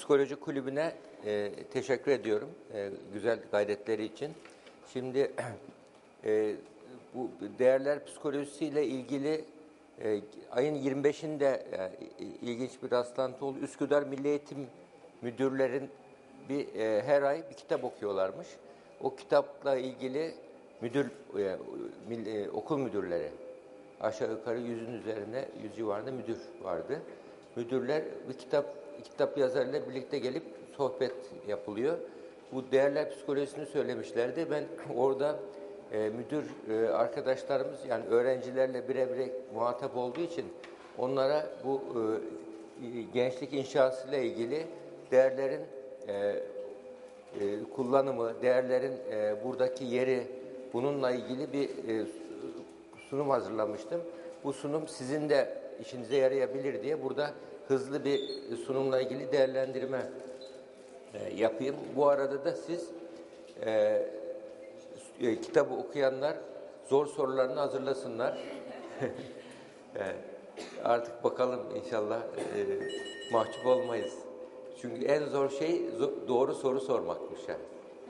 Psikoloji kulübüne e, teşekkür ediyorum e, güzel gayretleri için. Şimdi e, bu değerler psikolojisiyle ilgili e, ayın 25'inde e, ilginç bir rastlantı oldu. Üsküdar Milli Eğitim Müdürlerin bir e, her ay bir kitap okuyorlarmış. O kitapla ilgili müdür e, milli- e, okul müdürleri aşağı yukarı yüzün üzerine yüz civarında müdür vardı. Müdürler bir kitap kitap yazarıyla birlikte gelip sohbet yapılıyor. Bu değerler psikolojisini söylemişlerdi. Ben orada e, müdür e, arkadaşlarımız yani öğrencilerle birebir muhatap olduğu için onlara bu e, gençlik inşasıyla ilgili değerlerin e, e, kullanımı, değerlerin e, buradaki yeri bununla ilgili bir e, sunum hazırlamıştım. Bu sunum sizin de işinize yarayabilir diye burada hızlı bir sunumla ilgili değerlendirme e, yapayım. Bu arada da siz e, e, kitabı okuyanlar zor sorularını hazırlasınlar. E, artık bakalım inşallah e, mahcup olmayız. Çünkü en zor şey doğru soru sormakmış yani.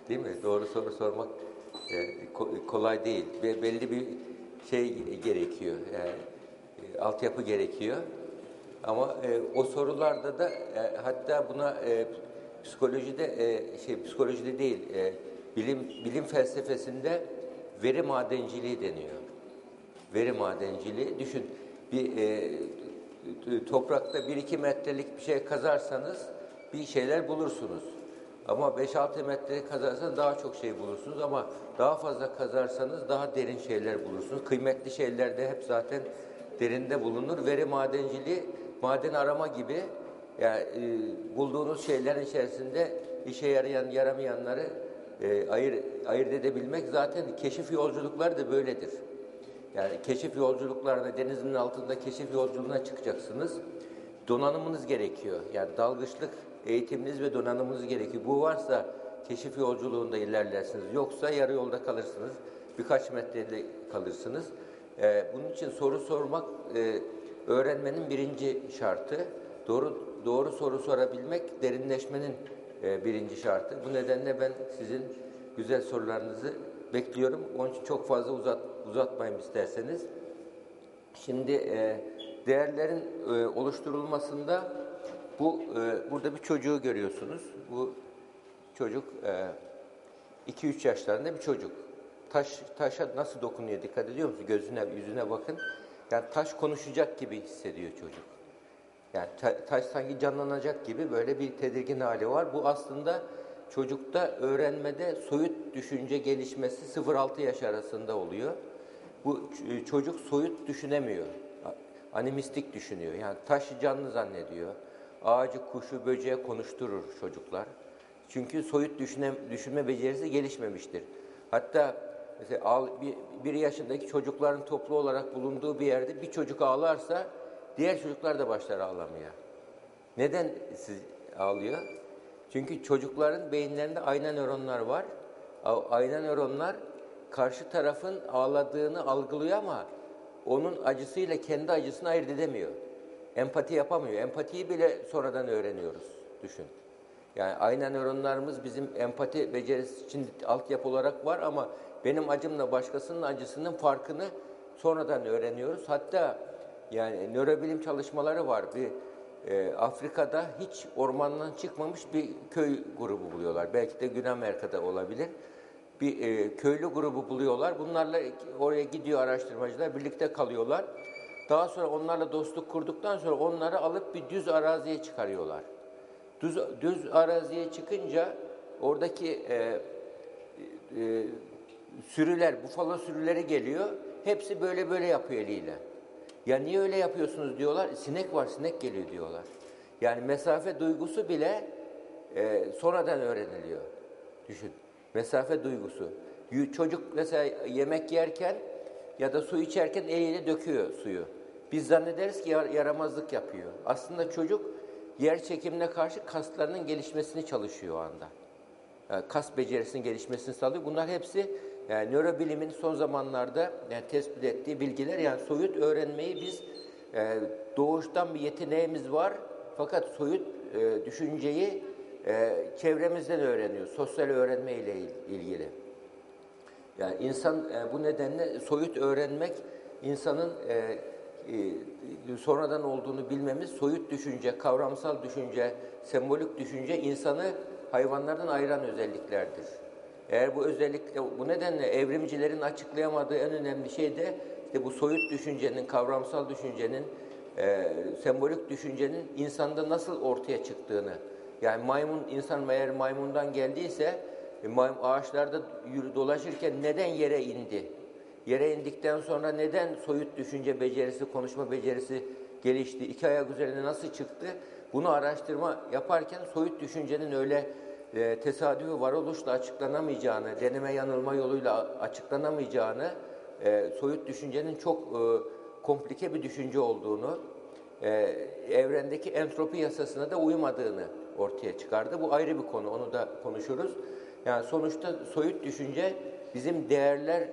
Değil mi? Doğru soru sormak e, ko- kolay değil. Ve belli bir şey gerekiyor. Yani e, altyapı gerekiyor. Ama e, o sorularda da e, hatta buna e, psikolojide e, şey psikolojide değil e, bilim bilim felsefesinde veri madenciliği deniyor. Veri madenciliği düşün bir e, toprakta 1-2 metrelik bir şey kazarsanız bir şeyler bulursunuz. Ama 5-6 metre kazarsanız daha çok şey bulursunuz ama daha fazla kazarsanız daha derin şeyler bulursunuz. Kıymetli şeyler de hep zaten derinde bulunur. Veri madenciliği maden arama gibi yani e, bulduğunuz şeylerin içerisinde işe yarayan yaramayanları e, ayır, ayırt edebilmek zaten keşif yolculukları da böyledir. Yani keşif yolculuklarına, denizin altında keşif yolculuğuna çıkacaksınız. Donanımınız gerekiyor. Yani dalgıçlık eğitiminiz ve donanımınız gerekiyor. Bu varsa keşif yolculuğunda ilerlersiniz. Yoksa yarı yolda kalırsınız. Birkaç metrede kalırsınız. Ee, bunun için soru sormak e, öğrenmenin birinci şartı. Doğru doğru soru sorabilmek derinleşmenin e, birinci şartı. Bu nedenle ben sizin güzel sorularınızı bekliyorum. Onun için çok fazla uzat, uzatmayayım isterseniz. Şimdi e, değerlerin e, oluşturulmasında bu e, burada bir çocuğu görüyorsunuz. Bu çocuk 2-3 yaşlarında bir çocuk. Taş taşa nasıl dokunuyor dikkat ediyor musunuz? Gözüne, yüzüne bakın. Yani taş konuşacak gibi hissediyor çocuk. Yani ta- taş sanki canlanacak gibi böyle bir tedirgin hali var. Bu aslında çocukta öğrenmede soyut düşünce gelişmesi 0-6 yaş arasında oluyor. Bu ç- çocuk soyut düşünemiyor. Animistik düşünüyor. Yani taşı canlı zannediyor. Ağacı, kuşu, böceği konuşturur çocuklar. Çünkü soyut düşünme becerisi gelişmemiştir. Hatta mesela bir, bir yaşındaki çocukların toplu olarak bulunduğu bir yerde bir çocuk ağlarsa diğer çocuklar da başlar ağlamaya. Neden siz ağlıyor? Çünkü çocukların beyinlerinde ayna nöronlar var. Ayna nöronlar karşı tarafın ağladığını algılıyor ama onun acısıyla kendi acısını ayırt edemiyor. Empati yapamıyor. Empatiyi bile sonradan öğreniyoruz. Düşün. Yani ayna nöronlarımız bizim empati becerisi için altyapı olarak var ama benim acımla başkasının acısının farkını sonradan öğreniyoruz. Hatta yani nörobilim çalışmaları var. Bir e, Afrika'da hiç ormandan çıkmamış bir köy grubu buluyorlar. Belki de Güney Amerika'da olabilir. Bir e, köylü grubu buluyorlar. Bunlarla oraya gidiyor araştırmacılar, birlikte kalıyorlar. Daha sonra onlarla dostluk kurduktan sonra onları alıp bir düz araziye çıkarıyorlar. Düz, düz araziye çıkınca oradaki e, e, sürüler, bufalo sürüleri geliyor. Hepsi böyle böyle yapıyor eliyle. Ya niye öyle yapıyorsunuz diyorlar. Sinek var, sinek geliyor diyorlar. Yani mesafe duygusu bile e, sonradan öğreniliyor. Düşün. Mesafe duygusu. Çocuk mesela yemek yerken ya da su içerken eliyle döküyor suyu. Biz zannederiz ki yar- yaramazlık yapıyor. Aslında çocuk yer çekimine karşı kaslarının gelişmesini çalışıyor o anda. Yani kas becerisinin gelişmesini sağlıyor. Bunlar hepsi yani nörobilimin son zamanlarda yani tespit ettiği bilgiler. Yani soyut öğrenmeyi biz e, doğuştan bir yeteneğimiz var. Fakat soyut e, düşünceyi e, çevremizden öğreniyor. Sosyal öğrenme ile il- ilgili. Yani insan e, bu nedenle soyut öğrenmek insanın e, e, sonradan olduğunu bilmemiz soyut düşünce, kavramsal düşünce, sembolik düşünce insanı hayvanlardan ayıran özelliklerdir. Eğer bu özellikle bu nedenle evrimcilerin açıklayamadığı en önemli şey de işte bu soyut düşüncenin, kavramsal düşüncenin, e, sembolik düşüncenin insanda nasıl ortaya çıktığını. Yani maymun insan eğer maymundan geldiyse e, ağaçlarda yürü dolaşırken neden yere indi? Yere indikten sonra neden soyut düşünce becerisi, konuşma becerisi gelişti? İki ayak üzerine nasıl çıktı? Bunu araştırma yaparken soyut düşüncenin öyle e, tesadüfi varoluşla açıklanamayacağını, deneme yanılma yoluyla açıklanamayacağını, e, soyut düşüncenin çok e, komplike bir düşünce olduğunu, evrendeki entropi yasasına da uymadığını ortaya çıkardı. Bu ayrı bir konu, onu da konuşuruz. Yani sonuçta soyut düşünce bizim değerler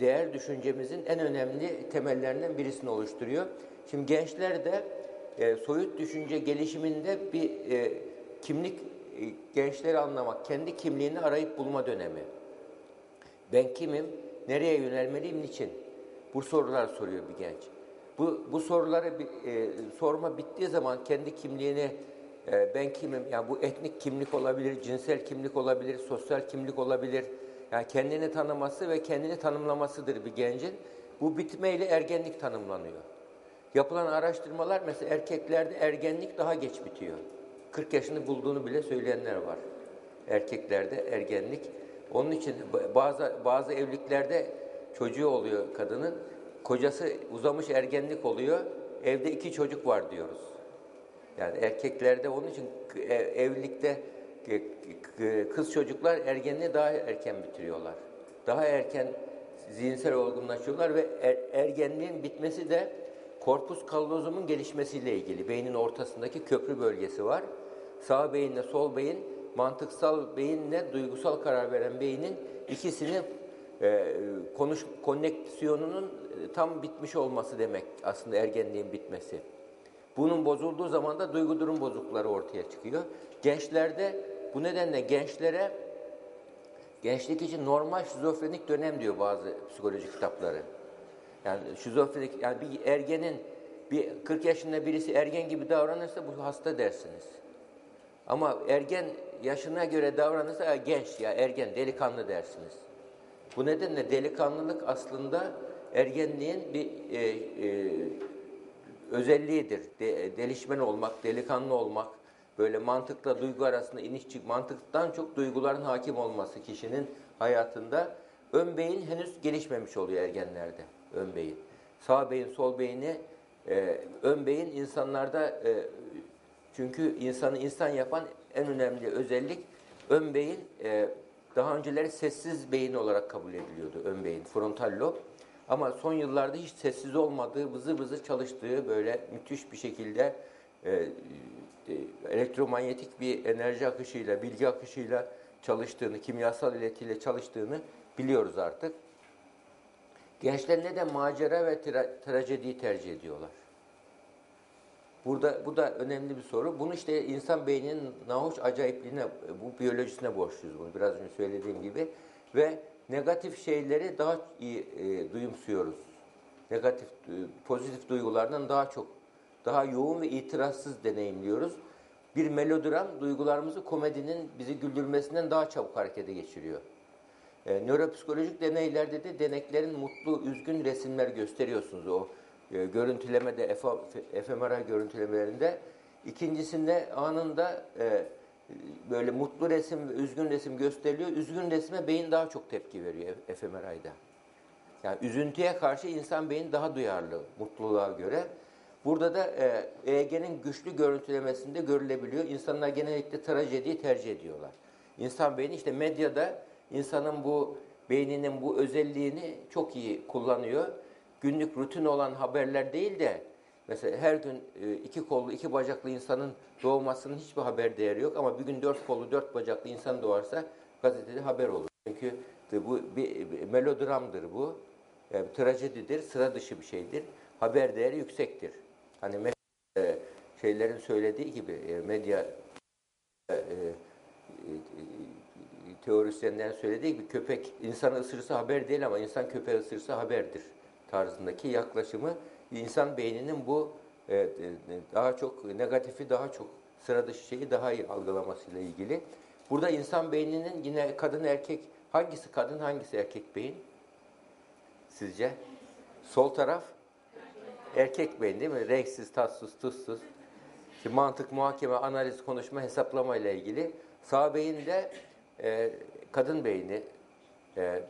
değer düşüncemizin en önemli temellerinden birisini oluşturuyor. Şimdi gençler de soyut düşünce gelişiminde bir kimlik e, gençleri anlamak, kendi kimliğini arayıp bulma dönemi. Ben kimim? Nereye yönelmeliyim? Niçin? Bu sorular soruyor bir genç. Bu, bu soruları e, sorma bittiği zaman kendi kimliğini e, ben kimim? Yani bu etnik kimlik olabilir, cinsel kimlik olabilir, sosyal kimlik olabilir. Yani kendini tanıması ve kendini tanımlamasıdır bir gencin. Bu bitmeyle ergenlik tanımlanıyor. Yapılan araştırmalar mesela erkeklerde ergenlik daha geç bitiyor. 40 yaşını bulduğunu bile söyleyenler var. Erkeklerde ergenlik. Onun için bazı bazı evliliklerde çocuğu oluyor kadının. Kocası uzamış ergenlik oluyor. Evde iki çocuk var diyoruz. Yani erkeklerde onun için e, evlilikte kız çocuklar ergenliği daha erken bitiriyorlar. Daha erken zihinsel olgunlaşıyorlar ve er- ergenliğin bitmesi de korpus kallozumun gelişmesiyle ilgili. Beynin ortasındaki köprü bölgesi var. Sağ beyinle sol beyin, mantıksal beyinle duygusal karar veren beynin ikisini e, konuş konneksiyonunun e, tam bitmiş olması demek aslında ergenliğin bitmesi. Bunun bozulduğu zaman da duygu durum bozuklukları ortaya çıkıyor. Gençlerde bu nedenle gençlere gençlik için normal şizofrenik dönem diyor bazı psikoloji kitapları. Yani şizofrenik yani bir ergenin bir 40 yaşında birisi ergen gibi davranırsa bu hasta dersiniz. Ama ergen yaşına göre davranırsa "Ha, genç ya ergen delikanlı dersiniz. Bu nedenle delikanlılık aslında ergenliğin bir e, e, özelliğidir. De, delişmen olmak, delikanlı olmak, böyle mantıkla duygu arasında iniş çık, mantıktan çok duyguların hakim olması kişinin hayatında ön beyin henüz gelişmemiş oluyor ergenlerde. Ön beyin. Sağ beyin, sol beyni, e, ön beyin insanlarda e, çünkü insanı insan yapan en önemli özellik ön beyin e, daha önceleri sessiz beyin olarak kabul ediliyordu ön beyin, frontal lob. Ama son yıllarda hiç sessiz olmadığı, vızır vızır çalıştığı böyle müthiş bir şekilde e, e, elektromanyetik bir enerji akışıyla, bilgi akışıyla çalıştığını, kimyasal iletiyle çalıştığını biliyoruz artık. Gençler neden macera ve tra- trajediyi tercih ediyorlar? Burada bu da önemli bir soru. Bunu işte insan beyninin nahoş acayipliğine, bu biyolojisine borçluyuz bunu biraz önce söylediğim gibi ve negatif şeyleri daha iyi e, duyumsuyoruz. Negatif, e, pozitif duygulardan daha çok, daha yoğun ve itirazsız deneyimliyoruz. Bir melodram duygularımızı komedinin bizi güldürmesinden daha çabuk harekete geçiriyor. E, nöropsikolojik deneylerde de deneklerin mutlu, üzgün resimler gösteriyorsunuz o e, görüntülemede, efa- fMRI görüntülemelerinde. İkincisinde anında e, böyle mutlu resim ve üzgün resim gösteriliyor. Üzgün resme beyin daha çok tepki veriyor fMRI'de. Yani üzüntüye karşı insan beyni daha duyarlı mutluluğa göre. Burada da e, EEG'nin güçlü görüntülemesinde görülebiliyor. İnsanlar genellikle trajediyi tercih ediyorlar. İnsan beyni işte medyada insanın bu beyninin bu özelliğini çok iyi kullanıyor. Günlük rutin olan haberler değil de mesela her gün e, iki kollu iki bacaklı insanın doğmasının hiçbir haber değeri yok ama bir gün dört kollu dört bacaklı insan doğarsa gazetede haber olur. Çünkü bu bir, melodramdır bu. Yani trajedidir, sıra dışı bir şeydir. Haber değeri yüksektir. Hani e, şeylerin söylediği gibi e, medya e, e, teorisyenlerin söylediği gibi köpek insanı ısırırsa haber değil ama insan köpeği ısırırsa haberdir tarzındaki yaklaşımı insan beyninin bu e, e, daha çok negatifi daha çok sıra dışı şeyi daha iyi algılamasıyla ilgili. Burada insan beyninin yine kadın erkek hangisi kadın hangisi erkek beyin? Sizce? Sol taraf erkek beyin değil mi? Renksiz, tatsız, tuzsuz. Şimdi mantık, muhakeme, analiz, konuşma, hesaplama ile ilgili. Sağ beyin de e, kadın beyni. E,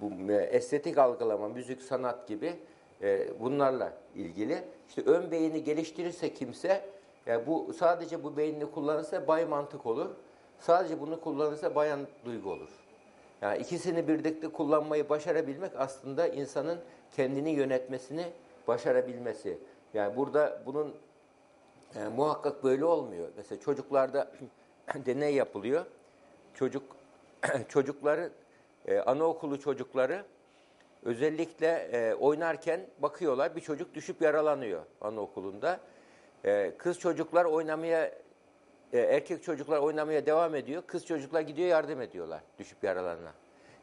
bu e, estetik algılama, müzik, sanat gibi e, bunlarla ilgili. İşte ön beyni geliştirirse kimse, yani bu sadece bu beynini kullanırsa bay mantık olur. Sadece bunu kullanırsa bayan duygu olur. Yani ikisini birlikte kullanmayı başarabilmek aslında insanın kendini yönetmesini başarabilmesi. Yani burada bunun e, muhakkak böyle olmuyor. Mesela çocuklarda deney yapılıyor. Çocuk çocukları e, anaokulu çocukları özellikle e, oynarken bakıyorlar bir çocuk düşüp yaralanıyor anaokulunda. E, kız çocuklar oynamaya e, erkek çocuklar oynamaya devam ediyor. Kız çocuklar gidiyor yardım ediyorlar düşüp yaralarına.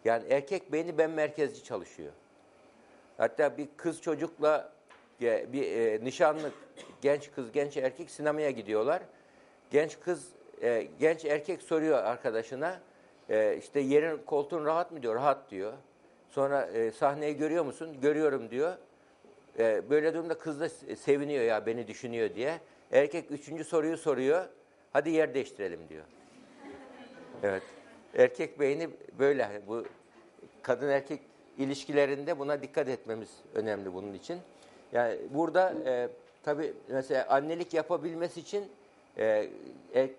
Yani erkek beyni ben merkezci çalışıyor. Hatta bir kız çocukla e, bir e, nişanlı genç kız genç erkek sinemaya gidiyorlar. Genç kız e, genç erkek soruyor arkadaşına e, işte yerin koltuğun rahat mı diyor. Rahat diyor. Sonra e, sahneyi görüyor musun? Görüyorum diyor. E, böyle durumda kız da seviniyor ya beni düşünüyor diye. Erkek üçüncü soruyu soruyor. Hadi yer değiştirelim diyor. Evet. Erkek beyni böyle. Bu kadın erkek ilişkilerinde buna dikkat etmemiz önemli bunun için. Yani burada e, tabii mesela annelik yapabilmesi için e, e,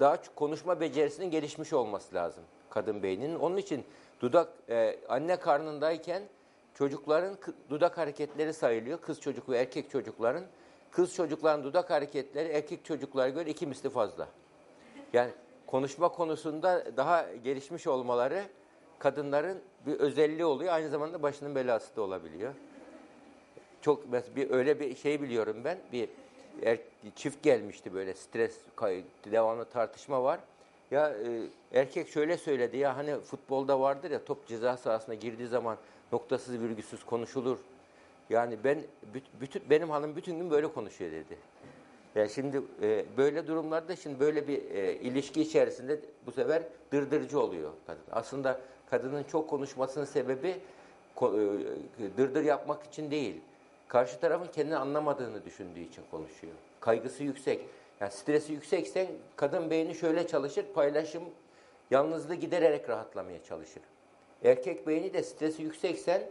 daha çok konuşma becerisinin gelişmiş olması lazım kadın beyninin. Onun için dudak e, anne karnındayken çocukların dudak hareketleri sayılıyor. Kız çocuk ve erkek çocukların. Kız çocukların dudak hareketleri erkek çocuklara göre iki misli fazla. Yani konuşma konusunda daha gelişmiş olmaları kadınların bir özelliği oluyor. Aynı zamanda başının belası da olabiliyor. Çok bir öyle bir şey biliyorum ben. Bir er, çift gelmişti böyle stres devamlı tartışma var. Ya e, erkek şöyle söyledi ya hani futbolda vardır ya top ceza sahasına girdiği zaman noktasız virgülsüz konuşulur. Yani ben bütün benim hanım bütün gün böyle konuşuyor dedi. Yani şimdi e, böyle durumlarda şimdi böyle bir e, ilişki içerisinde bu sefer dırdırcı oluyor kadın. Aslında kadının çok konuşmasının sebebi ko, e, dırdır yapmak için değil. Karşı tarafın kendini anlamadığını düşündüğü için konuşuyor. Kaygısı yüksek. Yani stresi yüksekse kadın beyni şöyle çalışır. Paylaşım, yalnızlığı gidererek rahatlamaya çalışır. Erkek beyni de stresi yükseksen,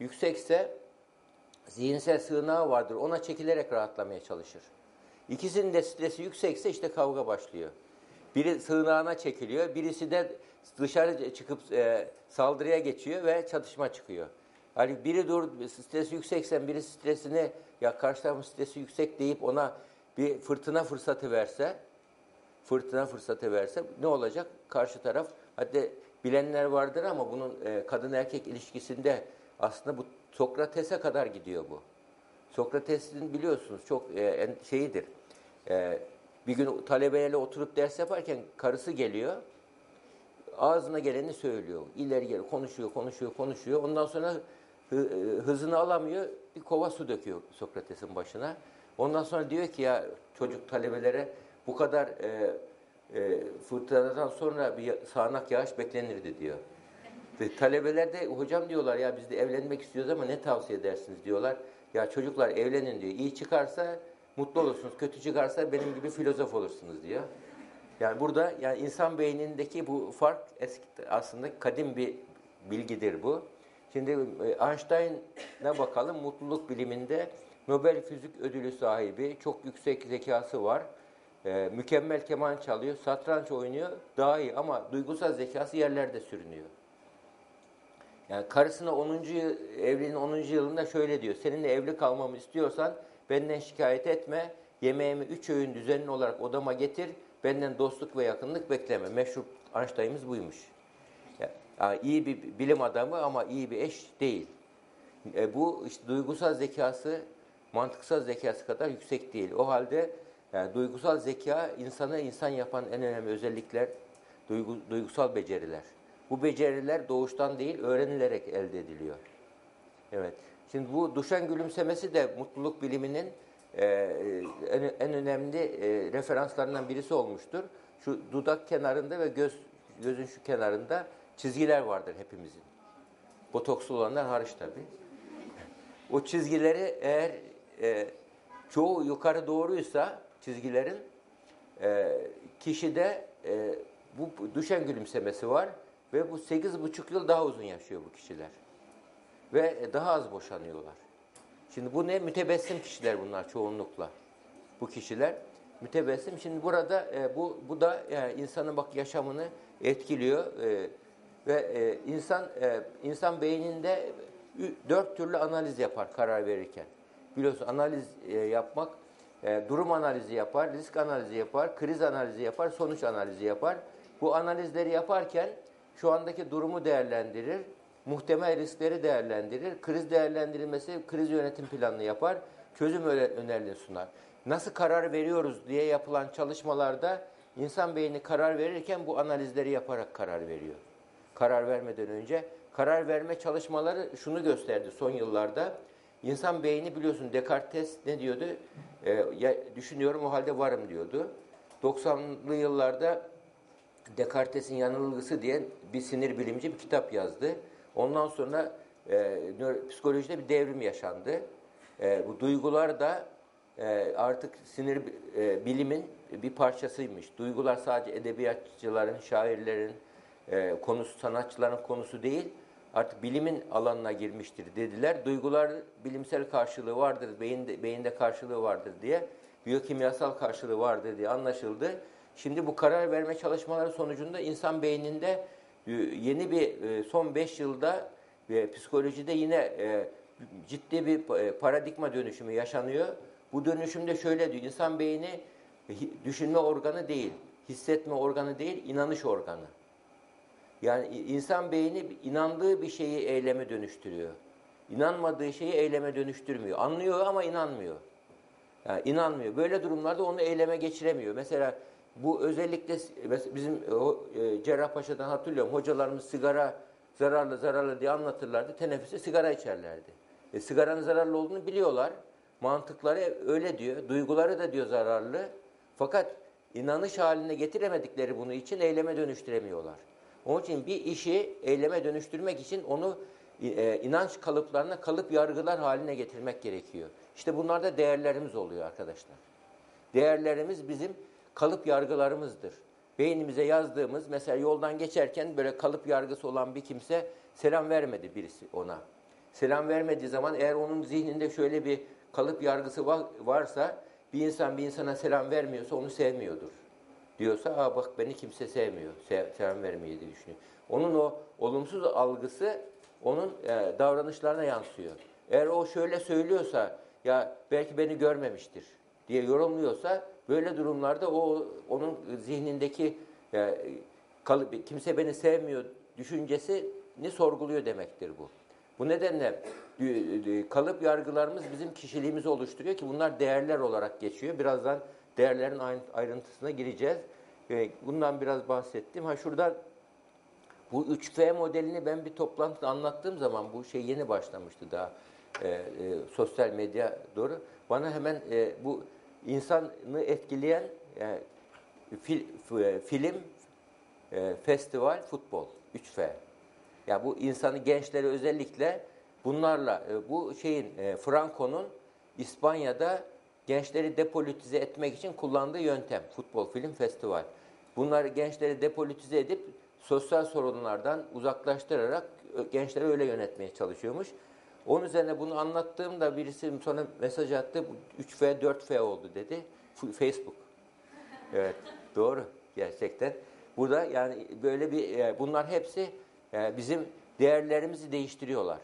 yüksekse zihinsel sığınağı vardır. Ona çekilerek rahatlamaya çalışır. İkisinin de stresi yüksekse işte kavga başlıyor. Biri sığınağına çekiliyor, birisi de dışarı çıkıp e, saldırıya geçiyor ve çatışma çıkıyor. Hani biri dur stresi yükseksen biri stresini ya karşı tarafın stresi yüksek deyip ona bir fırtına fırsatı verse, fırtına fırsatı verse ne olacak? Karşı taraf, hatta bilenler vardır ama bunun e, kadın erkek ilişkisinde aslında bu Sokrates'e kadar gidiyor bu. Sokrates'in biliyorsunuz çok e, şeyidir. E, bir gün talebelerle oturup ders yaparken karısı geliyor. Ağzına geleni söylüyor. İleri geri konuşuyor, konuşuyor, konuşuyor. Ondan sonra hızını alamıyor. Bir kova su döküyor Sokrates'in başına. Ondan sonra diyor ki ya çocuk talebelere bu kadar e, e, fırtınadan sonra bir sağanak yağış beklenirdi diyor. Ve talebeler de hocam diyorlar ya biz de evlenmek istiyoruz ama ne tavsiye edersiniz diyorlar. Ya çocuklar evlenin diyor. İyi çıkarsa mutlu olursunuz. Kötü çıkarsa benim gibi filozof olursunuz diyor. Yani burada yani insan beynindeki bu fark eski aslında kadim bir bilgidir bu. Şimdi e, Einstein'a bakalım mutluluk biliminde Nobel Fizik Ödülü sahibi, çok yüksek zekası var. Ee, mükemmel keman çalıyor, satranç oynuyor, daha iyi ama duygusal zekası yerlerde sürünüyor. Yani karısına 10. Yıl, evliliğin 10. yılında şöyle diyor. Seninle evli kalmamı istiyorsan benden şikayet etme. Yemeğimi üç öğün düzenli olarak odama getir. Benden dostluk ve yakınlık bekleme. Meşhur Einstein'ımız buymuş. Yani iyi bir bilim adamı ama iyi bir eş değil. E, bu işte duygusal zekası mantıksal zekası kadar yüksek değil. O halde yani duygusal zeka insanı insan yapan en önemli özellikler duygu, duygusal beceriler. Bu beceriler doğuştan değil öğrenilerek elde ediliyor. Evet. Şimdi bu duşan gülümsemesi de mutluluk biliminin e, en, en önemli e, referanslarından birisi olmuştur. Şu dudak kenarında ve göz gözün şu kenarında çizgiler vardır hepimizin. Botokslu olanlar hariç tabii. O çizgileri eğer e, çoğu yukarı doğruysa çizgilerin e, kişide e, bu düşen gülümsemesi var ve bu sekiz buçuk yıl daha uzun yaşıyor bu kişiler. Ve daha az boşanıyorlar. Şimdi bu ne? Mütebessim kişiler bunlar çoğunlukla. Bu kişiler mütebessim. Şimdi burada e, bu bu da yani insanın bak yaşamını etkiliyor e, ve e, insan e, insan beyninde dört türlü analiz yapar karar verirken. Biliyorsun analiz e, yapmak e, durum analizi yapar, risk analizi yapar, kriz analizi yapar, sonuç analizi yapar. Bu analizleri yaparken şu andaki durumu değerlendirir, muhtemel riskleri değerlendirir, kriz değerlendirilmesi, kriz yönetim planını yapar, çözüm önerilerini sunar. Nasıl karar veriyoruz diye yapılan çalışmalarda insan beyni karar verirken bu analizleri yaparak karar veriyor. Karar vermeden önce karar verme çalışmaları şunu gösterdi son yıllarda. İnsan beyni biliyorsun Descartes ne diyordu? Ee, ya, düşünüyorum o halde varım diyordu. 90'lı yıllarda Descartes'in yanılgısı diye bir sinir bilimci bir kitap yazdı. Ondan sonra e, psikolojide bir devrim yaşandı. E, bu duygular da e, artık sinir e, bilimin bir parçasıymış. Duygular sadece edebiyatçıların, şairlerin e, konusu, sanatçıların konusu değil, artık bilimin alanına girmiştir dediler. Duygular bilimsel karşılığı vardır, beyinde, beyinde karşılığı vardır diye, biyokimyasal karşılığı vardır diye anlaşıldı. Şimdi bu karar verme çalışmaları sonucunda insan beyninde e, yeni bir e, son 5 yılda ve psikolojide yine e, ciddi bir paradigma dönüşümü yaşanıyor. Bu dönüşümde şöyle diyor, insan beyni düşünme organı değil, hissetme organı değil, inanış organı. Yani insan beyni inandığı bir şeyi eyleme dönüştürüyor. İnanmadığı şeyi eyleme dönüştürmüyor. Anlıyor ama inanmıyor. Yani inanmıyor. Böyle durumlarda onu eyleme geçiremiyor. Mesela bu özellikle bizim e, Cerrahpaşa'dan hatırlıyorum. Hocalarımız sigara zararlı zararlı diye anlatırlardı. Teneffüste sigara içerlerdi. E, sigaranın zararlı olduğunu biliyorlar. Mantıkları öyle diyor. Duyguları da diyor zararlı. Fakat inanış haline getiremedikleri bunu için eyleme dönüştüremiyorlar. Onun için bir işi eyleme dönüştürmek için onu e, inanç kalıplarına kalıp yargılar haline getirmek gerekiyor. İşte bunlar da değerlerimiz oluyor arkadaşlar. Değerlerimiz bizim kalıp yargılarımızdır. Beynimize yazdığımız mesela yoldan geçerken böyle kalıp yargısı olan bir kimse selam vermedi birisi ona. Selam vermediği zaman eğer onun zihninde şöyle bir kalıp yargısı varsa bir insan bir insana selam vermiyorsa onu sevmiyordur diyorsa Aa, bak beni kimse sevmiyor, sev, selam vermiyor diye düşünüyor. Onun o olumsuz algısı onun e, davranışlarına yansıyor. Eğer o şöyle söylüyorsa ya belki beni görmemiştir diye yorumluyorsa böyle durumlarda o onun zihnindeki e, kalıp, kimse beni sevmiyor düşüncesini sorguluyor demektir bu. Bu nedenle kalıp yargılarımız bizim kişiliğimizi oluşturuyor ki bunlar değerler olarak geçiyor. Birazdan değerlerin ayrıntısına gireceğiz. Bundan biraz bahsettim. Ha şurada bu 3F modelini ben bir toplantıda anlattığım zaman bu şey yeni başlamıştı daha e, e, sosyal medya doğru. Bana hemen e, bu insanı etkileyen e, fil, e, film, e, festival, futbol 3F. Ya bu insanı gençleri özellikle bunlarla e, bu şeyin e, Franco'nun İspanya'da gençleri depolitize etmek için kullandığı yöntem. Futbol, film, festival. Bunları gençleri depolitize edip sosyal sorunlardan uzaklaştırarak gençleri öyle yönetmeye çalışıyormuş. Onun üzerine bunu anlattığımda birisi sonra mesaj attı. 3F, 4F oldu dedi. Facebook. Evet, doğru gerçekten. Burada yani böyle bir e, bunlar hepsi e, bizim değerlerimizi değiştiriyorlar.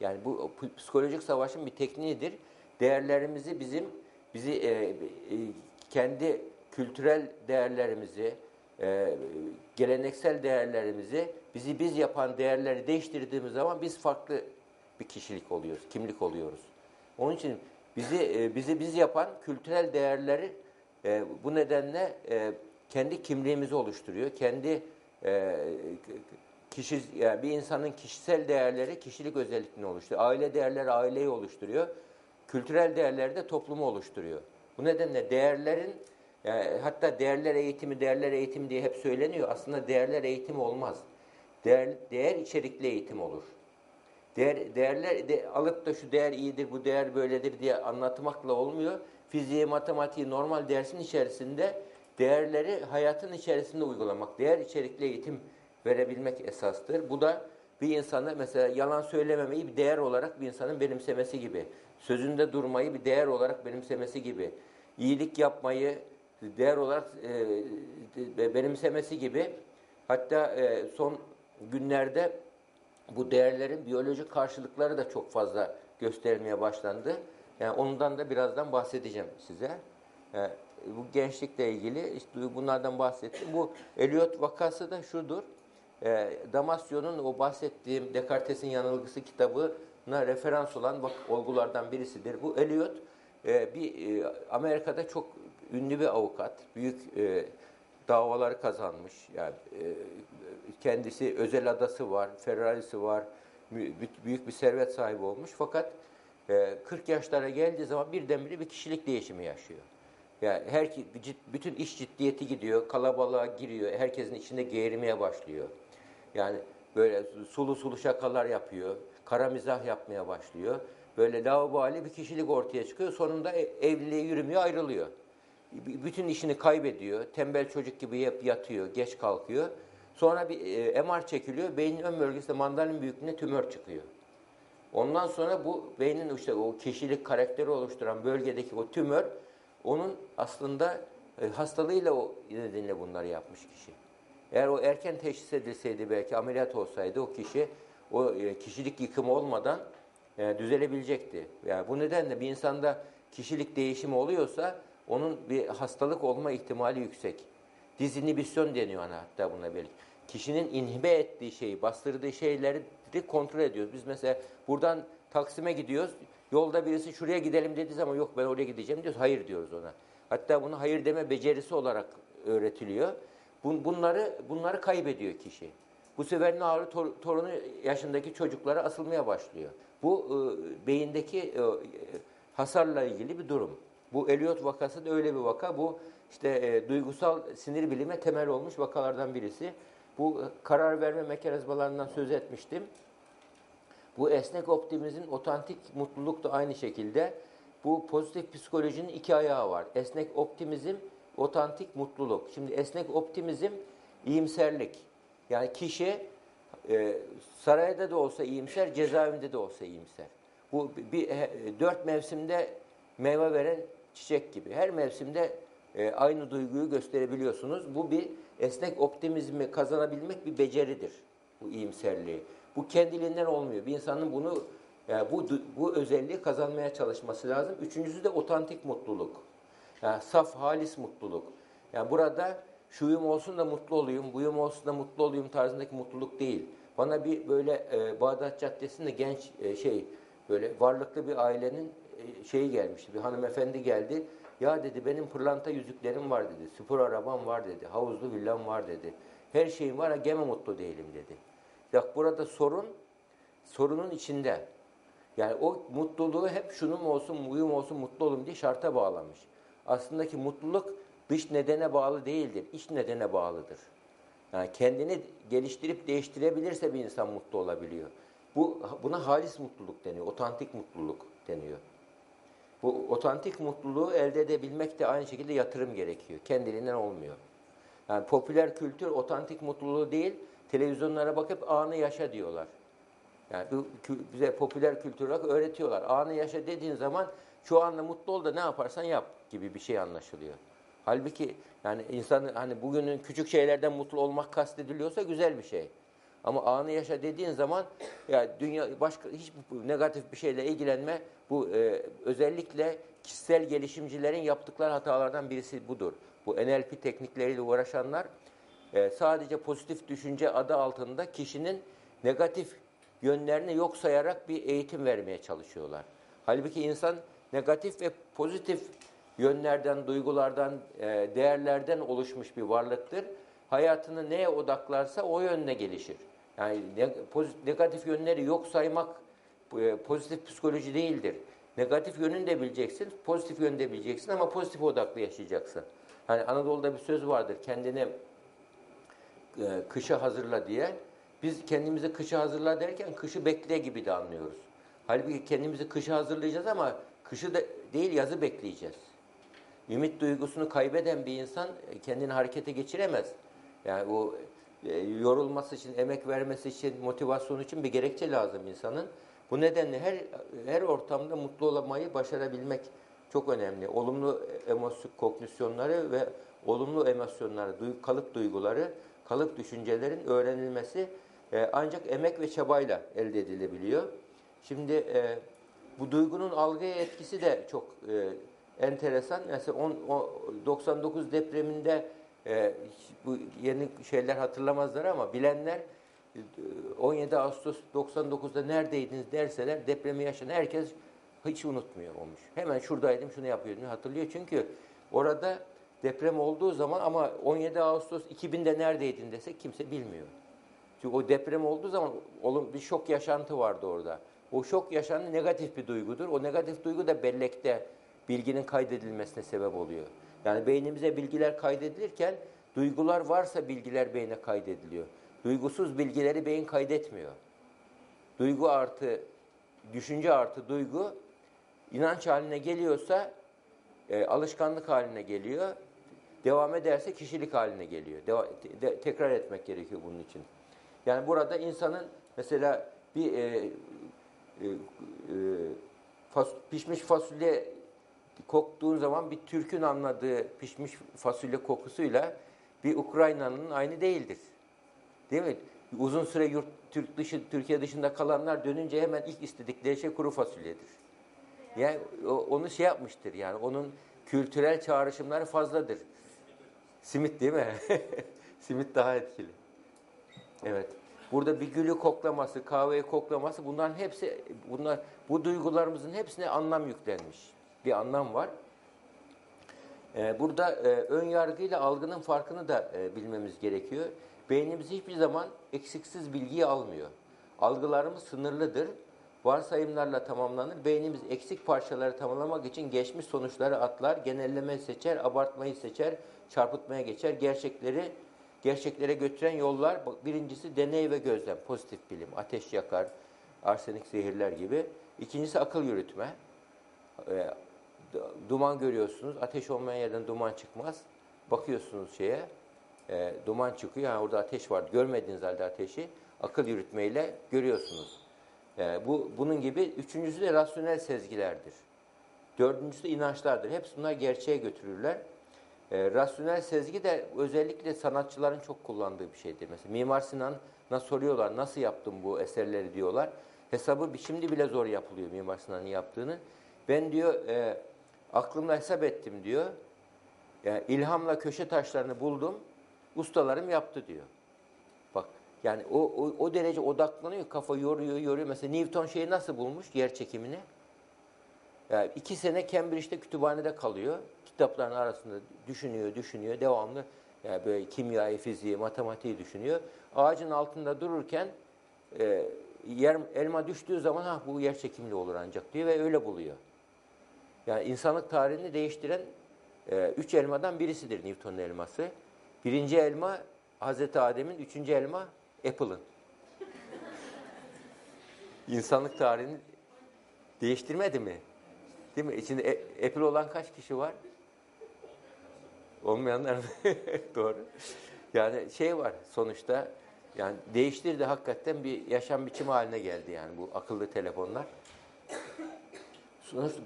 Yani bu psikolojik savaşın bir tekniğidir. Değerlerimizi bizim bizi e, e, kendi kültürel değerlerimizi, e, geleneksel değerlerimizi, bizi biz yapan değerleri değiştirdiğimiz zaman biz farklı bir kişilik oluyoruz, kimlik oluyoruz. Onun için bizi e, bizi biz yapan kültürel değerleri e, bu nedenle e, kendi kimliğimizi oluşturuyor. Kendi e, kişi yani bir insanın kişisel değerleri kişilik özelliklerini oluşturuyor. Aile değerleri aileyi oluşturuyor. Kültürel değerler de toplumu oluşturuyor. Bu nedenle değerlerin yani hatta değerler eğitimi, değerler eğitimi diye hep söyleniyor. Aslında değerler eğitimi olmaz. Değer, değer içerikli eğitim olur. Değer, değerler de, alıp da şu değer iyidir, bu değer böyledir diye anlatmakla olmuyor. Fiziği, matematiği normal dersin içerisinde değerleri hayatın içerisinde uygulamak, değer içerikli eğitim verebilmek esastır. Bu da bir insana mesela yalan söylememeyi bir değer olarak bir insanın benimsemesi gibi, sözünde durmayı bir değer olarak benimsemesi gibi, iyilik yapmayı değer olarak e, benimsemesi gibi. Hatta e, son günlerde bu değerlerin biyolojik karşılıkları da çok fazla gösterilmeye başlandı. Yani ondan da birazdan bahsedeceğim size. Yani bu gençlikle ilgili işte bunlardan bahsettim. Bu Eliot vakası da şudur. E, Damasyon'un o bahsettiğim Descartes'in yanılgısı kitabına referans olan olgulardan birisidir. Bu Eliot e, bir e, Amerika'da çok ünlü bir avukat. Büyük e, davaları kazanmış. Yani e, kendisi özel adası var, Ferrari'si var. Büyük bir servet sahibi olmuş. Fakat e, 40 yaşlara geldiği zaman birdenbire bir kişilik değişimi yaşıyor. Yani her bütün iş ciddiyeti gidiyor, kalabalığa giriyor, herkesin içinde geğirmeye başlıyor. Yani böyle sulu sulu şakalar yapıyor, kara mizah yapmaya başlıyor. Böyle lavabali bir kişilik ortaya çıkıyor. Sonunda e, evliliğe yürümüyor, ayrılıyor. Bütün işini kaybediyor. Tembel çocuk gibi hep yatıyor, geç kalkıyor. Sonra bir e, MR çekiliyor. Beynin ön bölgesinde mandalin büyüklüğünde tümör çıkıyor. Ondan sonra bu beynin işte o kişilik karakteri oluşturan bölgedeki o tümör onun aslında e, hastalığıyla o nedeniyle bunları yapmış kişi. Eğer o erken teşhis edilseydi belki ameliyat olsaydı o kişi o e, kişilik yıkımı olmadan e, düzelebilecekti. Yani bu nedenle bir insanda kişilik değişimi oluyorsa onun bir hastalık olma ihtimali yüksek. Dizinibisyon deniyor ana hatta buna belki. Kişinin inhibe ettiği şeyi, bastırdığı şeyleri kontrol ediyoruz. Biz mesela buradan Taksim'e gidiyoruz. Yolda birisi şuraya gidelim dediği zaman yok ben oraya gideceğim diyoruz. Hayır diyoruz ona. Hatta bunu hayır deme becerisi olarak öğretiliyor. Bunları bunları kaybediyor kişi. Bu sefer ne ağrı tor, torunu yaşındaki çocuklara asılmaya başlıyor. Bu e, beyindeki e, hasarla ilgili bir durum. Bu Eliot vakası da öyle bir vaka. Bu işte e, duygusal sinir bilime temel olmuş vakalardan birisi. Bu karar verme mekanizmalarından söz etmiştim. Bu esnek optimizm, otantik mutluluk da aynı şekilde. Bu pozitif psikolojinin iki ayağı var. Esnek optimizm, otantik mutluluk. Şimdi esnek optimizm iyimserlik. Yani kişi e, sarayda da olsa iyimser, cezaevinde de olsa iyimser. Bu bir e, dört mevsimde meyve veren çiçek gibi. Her mevsimde e, aynı duyguyu gösterebiliyorsunuz. Bu bir esnek optimizmi kazanabilmek bir beceridir. Bu iyimserliği. Bu kendiliğinden olmuyor. Bir insanın bunu yani bu bu özelliği kazanmaya çalışması lazım. Üçüncüsü de otantik mutluluk. Yani saf, halis mutluluk. Yani burada şuyum olsun da mutlu olayım, buyum olsun da mutlu olayım tarzındaki mutluluk değil. Bana bir böyle e, Bağdat Caddesi'nde genç e, şey böyle varlıklı bir ailenin e, şeyi gelmişti. Bir hanımefendi geldi. Ya dedi benim pırlanta yüzüklerim var dedi. Spor arabam var dedi. Havuzlu villam var dedi. Her şeyim var ama gene mutlu değilim dedi. Bak burada sorun sorunun içinde. Yani o mutluluğu hep şunun olsun, buyum olsun, mutlu olun diye şarta bağlamış. Aslında ki mutluluk dış nedene bağlı değildir. iç nedene bağlıdır. Yani kendini geliştirip değiştirebilirse bir insan mutlu olabiliyor. Bu buna halis mutluluk deniyor. Otantik mutluluk deniyor. Bu otantik mutluluğu elde edebilmek de aynı şekilde yatırım gerekiyor. Kendiliğinden olmuyor. Yani popüler kültür otantik mutluluğu değil, televizyonlara bakıp anı yaşa diyorlar. Yani bize popüler kültür olarak öğretiyorlar. Anı yaşa dediğin zaman şu anda mutlu ol da ne yaparsan yap gibi bir şey anlaşılıyor. Halbuki yani insan hani bugünün küçük şeylerden mutlu olmak kastediliyorsa güzel bir şey. Ama anı yaşa dediğin zaman ya dünya başka hiç negatif bir şeyle ilgilenme bu e, özellikle kişisel gelişimcilerin yaptıkları hatalardan birisi budur. Bu NLP teknikleriyle uğraşanlar e, sadece pozitif düşünce adı altında kişinin negatif yönlerini yok sayarak bir eğitim vermeye çalışıyorlar. Halbuki insan negatif ve pozitif yönlerden, duygulardan, e, değerlerden oluşmuş bir varlıktır. Hayatını neye odaklarsa o yönde gelişir. Yani negatif yönleri yok saymak e, pozitif psikoloji değildir. Negatif yönünü de bileceksin, pozitif yönünü de bileceksin ama pozitif odaklı yaşayacaksın. Hani Anadolu'da bir söz vardır, kendine e, kışa hazırla diye. Biz kendimizi kışa hazırla derken kışı bekle gibi de anlıyoruz. Halbuki kendimizi kışa hazırlayacağız ama kışı da değil yazı bekleyeceğiz. Ümit duygusunu kaybeden bir insan e, kendini harekete geçiremez. Yani o e, yorulması için, emek vermesi için, motivasyon için bir gerekçe lazım insanın. Bu nedenle her her ortamda mutlu olmayı başarabilmek çok önemli. Olumlu emosyon kognisyonları ve olumlu emosyonları, kalıp duyguları, kalıp düşüncelerin öğrenilmesi e, ancak emek ve çabayla elde edilebiliyor. Şimdi bu duygunun algıya etkisi de çok enteresan. Mesela on, o 99 depreminde e, bu yeni şeyler hatırlamazlar ama bilenler e, 17 Ağustos 99'da neredeydiniz derseler depremi yaşayan herkes hiç unutmuyor olmuş. Hemen şuradaydım şunu yapıyordum hatırlıyor. Çünkü orada deprem olduğu zaman ama 17 Ağustos 2000'de neredeydin desek kimse bilmiyor. Çünkü o deprem olduğu zaman olum bir şok yaşantı vardı orada. O şok yaşantı negatif bir duygudur. O negatif duygu da bellekte bilginin kaydedilmesine sebep oluyor. Yani beynimize bilgiler kaydedilirken duygular varsa bilgiler beyne kaydediliyor. Duygusuz bilgileri beyin kaydetmiyor. Duygu artı düşünce artı duygu inanç haline geliyorsa e, alışkanlık haline geliyor. Devam ederse kişilik haline geliyor. Deva- de- tekrar etmek gerekiyor bunun için. Yani burada insanın mesela bir e, e, e, fas- pişmiş fasulye koktuğun zaman bir Türk'ün anladığı pişmiş fasulye kokusuyla bir Ukrayna'nın aynı değildir. Değil mi? Uzun süre yurt Türk dışı Türkiye dışında kalanlar dönünce hemen ilk istedikleri şey kuru fasulyedir. Yani onu şey yapmıştır yani onun kültürel çağrışımları fazladır. Simit değil mi? Simit daha etkili. Evet. Burada bir gülü koklaması, kahveyi koklaması bunların hepsi bunlar bu duygularımızın hepsine anlam yüklenmiş. Bir anlam var. Ee, burada e, ön yargıyla algının farkını da e, bilmemiz gerekiyor. Beynimiz hiçbir zaman eksiksiz bilgiyi almıyor. Algılarımız sınırlıdır. Varsayımlarla tamamlanır. Beynimiz eksik parçaları tamamlamak için geçmiş sonuçları atlar, genellemeyi seçer, abartmayı seçer, çarpıtmaya geçer. Gerçekleri gerçeklere götüren yollar birincisi deney ve gözlem, pozitif bilim, ateş yakar, arsenik zehirler gibi. İkincisi akıl yürütme. Duman görüyorsunuz, ateş olmayan yerden duman çıkmaz. Bakıyorsunuz şeye, e, duman çıkıyor, ha, orada ateş var. Görmediğiniz halde ateşi akıl yürütmeyle görüyorsunuz. E, bu bunun gibi üçüncüsü de rasyonel sezgilerdir. Dördüncüsü de inançlardır. Hepsi bunlar gerçeğe götürürler. E, rasyonel sezgi de özellikle sanatçıların çok kullandığı bir şeydir. Mesela Mimar Sinan'a soruyorlar nasıl yaptın bu eserleri diyorlar. Hesabı şimdi bile zor yapılıyor Mimar Sinan'ın yaptığını. Ben diyor e, aklımla hesap ettim diyor. Yani ilhamla köşe taşlarını buldum. Ustalarım yaptı diyor. Bak yani o, o, o derece odaklanıyor, kafa yoruyor, yoruyor. Mesela Newton şeyi nasıl bulmuş yer çekimini? Yani iki sene Cambridge'de kütüphanede kalıyor. Kitapların arasında düşünüyor, düşünüyor, devamlı yani böyle kimyayı, fiziği, matematiği düşünüyor. Ağacın altında dururken e, yer, elma düştüğü zaman ha bu yer çekimli olur ancak diyor ve öyle buluyor. Yani insanlık tarihini değiştiren e, üç elmadan birisidir Newton'un elması. Birinci elma Hazreti Adem'in, üçüncü elma Apple'ın. İnsanlık tarihini değiştirmedi mi? Değil mi? İçinde e- Apple olan kaç kişi var? Olmayanlar mı? Doğru. Yani şey var sonuçta yani değiştirdi hakikaten bir yaşam biçimi haline geldi yani bu akıllı telefonlar.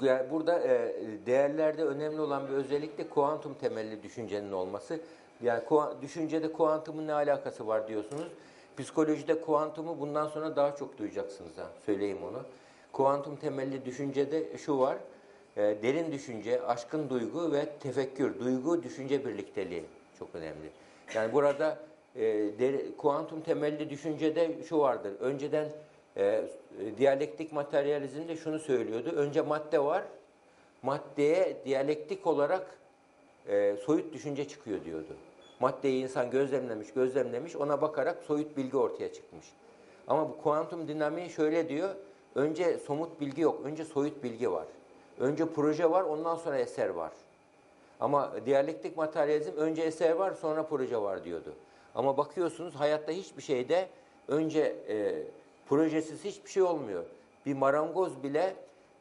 Yani burada e, değerlerde önemli olan bir özellik de kuantum temelli düşüncenin olması. Yani düşüncede kuantumun ne alakası var diyorsunuz. Psikolojide kuantumu bundan sonra daha çok duyacaksınız ha. Söyleyeyim onu. Kuantum temelli düşüncede şu var. e, derin düşünce, aşkın duygu ve tefekkür, duygu, düşünce birlikteliği çok önemli. Yani burada e, deri- kuantum temelli düşüncede şu vardır. Önceden e, diyalektik materyalizmde şunu söylüyordu. Önce madde var, maddeye diyalektik olarak e, soyut düşünce çıkıyor diyordu. Maddeyi insan gözlemlemiş, gözlemlemiş, ona bakarak soyut bilgi ortaya çıkmış. Ama bu kuantum dinamiği şöyle diyor, önce somut bilgi yok, önce soyut bilgi var. Önce proje var, ondan sonra eser var. Ama diyalektik materyalizm önce eser var, sonra proje var diyordu. Ama bakıyorsunuz hayatta hiçbir şeyde önce e, projesiz hiçbir şey olmuyor. Bir marangoz bile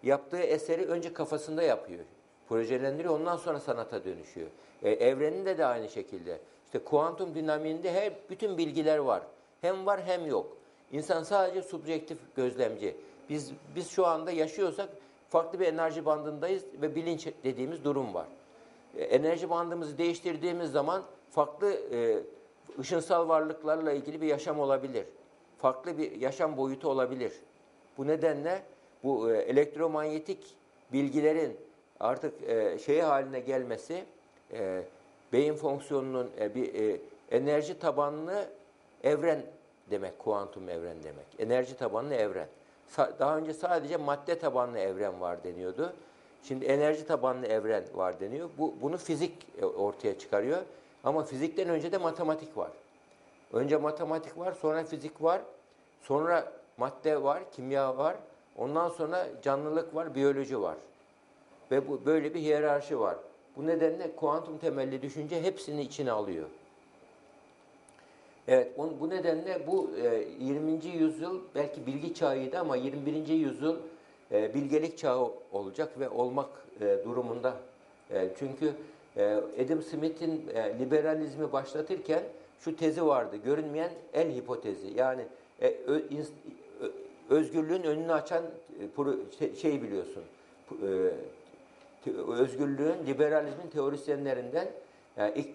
yaptığı eseri önce kafasında yapıyor. Projelendiriyor, ondan sonra sanata dönüşüyor. E, evreninde de aynı şekilde. İşte kuantum dinamiğinde her bütün bilgiler var. Hem var hem yok. İnsan sadece subjektif gözlemci. Biz biz şu anda yaşıyorsak farklı bir enerji bandındayız ve bilinç dediğimiz durum var. E, enerji bandımızı değiştirdiğimiz zaman farklı e, ışınsal varlıklarla ilgili bir yaşam olabilir. Farklı bir yaşam boyutu olabilir. Bu nedenle bu e, elektromanyetik bilgilerin artık e, şey haline gelmesi, e, beyin fonksiyonunun e, bir enerji tabanlı evren demek, kuantum evren demek. Enerji tabanlı evren. Daha önce sadece madde tabanlı evren var deniyordu. Şimdi enerji tabanlı evren var deniyor. Bu bunu fizik ortaya çıkarıyor. Ama fizikten önce de matematik var. Önce matematik var, sonra fizik var, sonra madde var, kimya var, ondan sonra canlılık var, biyoloji var. Ve bu böyle bir hiyerarşi var. Bu nedenle kuantum temelli düşünce hepsini içine alıyor. Evet, on, bu nedenle bu e, 20. yüzyıl belki bilgi çağıydı ama 21. yüzyıl e, bilgelik çağı olacak ve olmak e, durumunda. E, çünkü e, Adam Smith'in e, liberalizmi başlatırken şu tezi vardı, görünmeyen el hipotezi. Yani e, özgürlüğün önünü açan e, şey, şey biliyorsun, e, özgürlüğün, liberalizmin teorisyenlerinden yani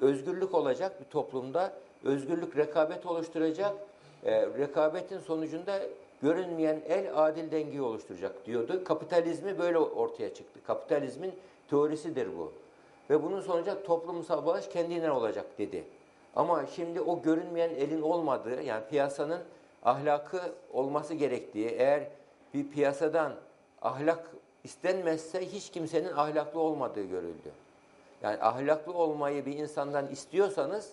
özgürlük olacak bir toplumda, özgürlük rekabet oluşturacak, rekabetin sonucunda görünmeyen el adil dengeyi oluşturacak diyordu. Kapitalizmi böyle ortaya çıktı. Kapitalizmin teorisidir bu. Ve bunun sonucu toplumsal bağış kendine olacak dedi. Ama şimdi o görünmeyen elin olmadığı, yani piyasanın ahlakı olması gerektiği, eğer bir piyasadan ahlak istenmezse hiç kimsenin ahlaklı olmadığı görüldü. Yani ahlaklı olmayı bir insandan istiyorsanız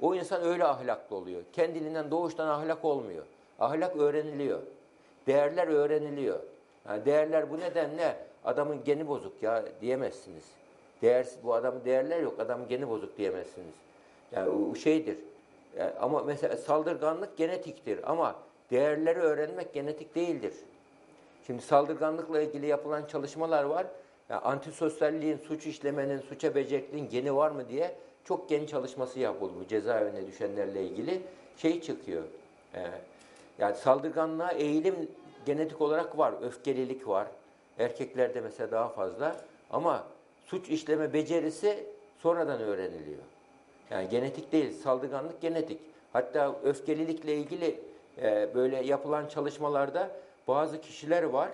o insan öyle ahlaklı oluyor. Kendiliğinden doğuştan ahlak olmuyor. Ahlak öğreniliyor. Değerler öğreniliyor. Yani değerler bu nedenle adamın geni bozuk ya diyemezsiniz. Değersiz bu adamın değerler yok. Adamın geni bozuk diyemezsiniz. Yani o şeydir. Yani ama mesela saldırganlık genetiktir ama değerleri öğrenmek genetik değildir. Şimdi saldırganlıkla ilgili yapılan çalışmalar var. Yani antisosyalliğin, suç işlemenin, suça becerikliğin geni var mı diye çok gen çalışması yapıldı bu cezaevine düşenlerle ilgili. Şey çıkıyor. Ee, yani saldırganlığa eğilim genetik olarak var. Öfkelilik var. Erkeklerde mesela daha fazla. Ama suç işleme becerisi sonradan öğreniliyor. Yani genetik değil, saldırganlık genetik. Hatta öfkelilikle ilgili e, böyle yapılan çalışmalarda bazı kişiler var.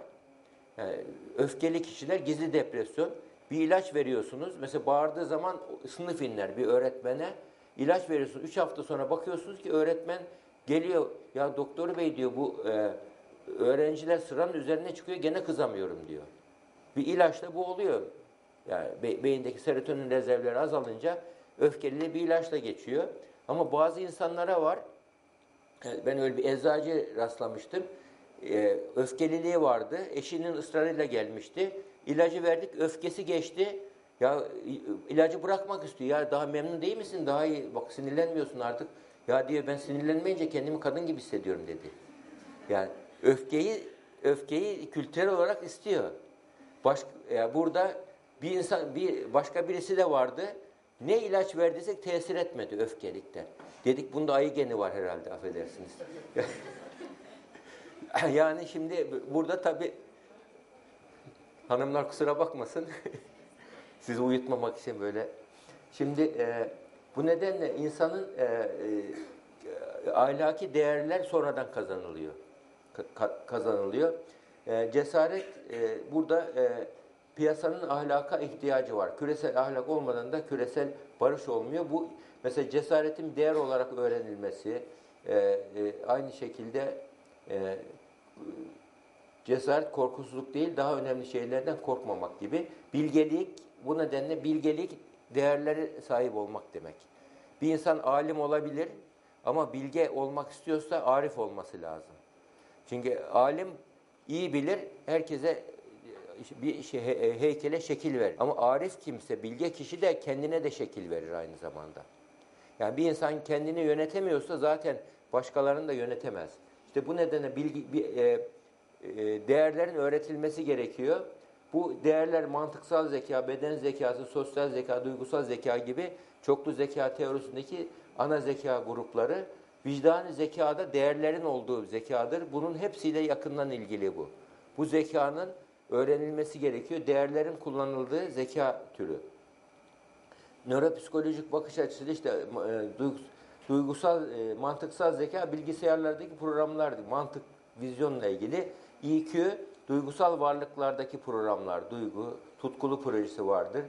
Yani öfkeli kişiler gizli depresyon. Bir ilaç veriyorsunuz. Mesela bağırdığı zaman sınıf inler bir öğretmene. ilaç veriyorsunuz. Üç hafta sonra bakıyorsunuz ki öğretmen geliyor. Ya doktor bey diyor bu e, öğrenciler sıranın üzerine çıkıyor gene kızamıyorum diyor. Bir ilaçla bu oluyor. Yani be beyindeki serotonin rezervleri azalınca öfkeliliği bir ilaçla geçiyor. Ama bazı insanlara var. Ben öyle bir eczacı rastlamıştım. Ee, öfkeliliği vardı. Eşinin ısrarıyla gelmişti. İlacı verdik, öfkesi geçti. Ya ilacı bırakmak istiyor. Ya daha memnun değil misin? Daha iyi. Bak sinirlenmiyorsun artık. Ya diyor ben sinirlenmeyince kendimi kadın gibi hissediyorum dedi. Yani öfkeyi öfkeyi kültürel olarak istiyor. Baş, yani burada bir insan bir başka birisi de vardı. Ne ilaç verdiysek tesir etmedi öfkelikten. Dedik bunda ayı geni var herhalde affedersiniz. yani şimdi burada tabi hanımlar kusura bakmasın. Sizi uyutmamak için böyle. Şimdi e, bu nedenle insanın e, e, ahlaki değerler sonradan kazanılıyor. Ka kazanılıyor. E, cesaret e, burada e, piyasanın ahlaka ihtiyacı var. Küresel ahlak olmadan da küresel barış olmuyor. Bu mesela cesaretin değer olarak öğrenilmesi, e, e, aynı şekilde e, cesaret korkusuzluk değil, daha önemli şeylerden korkmamak gibi. Bilgelik, bu nedenle bilgelik değerleri sahip olmak demek. Bir insan alim olabilir ama bilge olmak istiyorsa arif olması lazım. Çünkü alim iyi bilir, herkese bir şey, he- heykele şekil verir. Ama arif kimse, bilge kişi de kendine de şekil verir aynı zamanda. Yani bir insan kendini yönetemiyorsa zaten başkalarını da yönetemez. İşte bu nedenle bilgi, bir, e, e, değerlerin öğretilmesi gerekiyor. Bu değerler mantıksal zeka, beden zekası, sosyal zeka, duygusal zeka gibi çoklu zeka teorisindeki ana zeka grupları vicdani zekada değerlerin olduğu zekadır. Bunun hepsiyle yakından ilgili bu. Bu zekanın öğrenilmesi gerekiyor. Değerlerin kullanıldığı zeka türü nöropsikolojik bakış açısıyla işte e, duygus- duygusal, e, mantıksal zeka bilgisayarlardaki programlardı. Mantık, vizyonla ilgili. EQ, duygusal varlıklardaki programlar, duygu, tutkulu projesi vardır.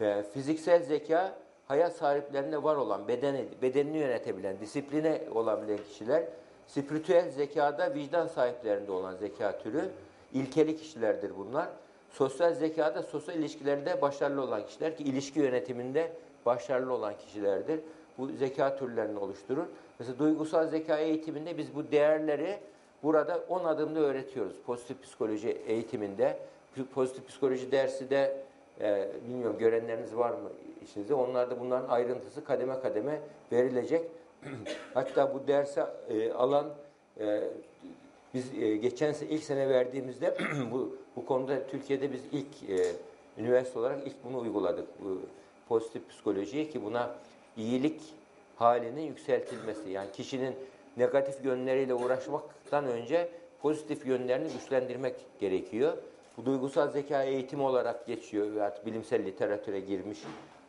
E, fiziksel zeka, hayat sahiplerinde var olan, bedeni, bedenini yönetebilen, disipline olabilen kişiler. Spiritüel zekada vicdan sahiplerinde olan zeka türü. İlkeli kişilerdir bunlar. Sosyal zekada sosyal ilişkilerde başarılı olan kişiler ki ilişki yönetiminde başarılı olan kişilerdir. Bu zeka türlerini oluşturur. Mesela duygusal zeka eğitiminde biz bu değerleri burada 10 adımda öğretiyoruz. Pozitif psikoloji eğitiminde. Pozitif psikoloji dersi de e, bilmiyorum görenleriniz var mı işinizde? Onlarda bunların ayrıntısı kademe kademe verilecek. Hatta bu dersi e, alan e, biz e, geçen sene ilk sene verdiğimizde bu bu konuda Türkiye'de biz ilk e, üniversite olarak ilk bunu uyguladık. Bu pozitif psikolojiyi ki buna iyilik halinin yükseltilmesi. Yani kişinin negatif yönleriyle uğraşmaktan önce pozitif yönlerini güçlendirmek gerekiyor. Bu duygusal zeka eğitimi olarak geçiyor ve artık bilimsel literatüre girmiş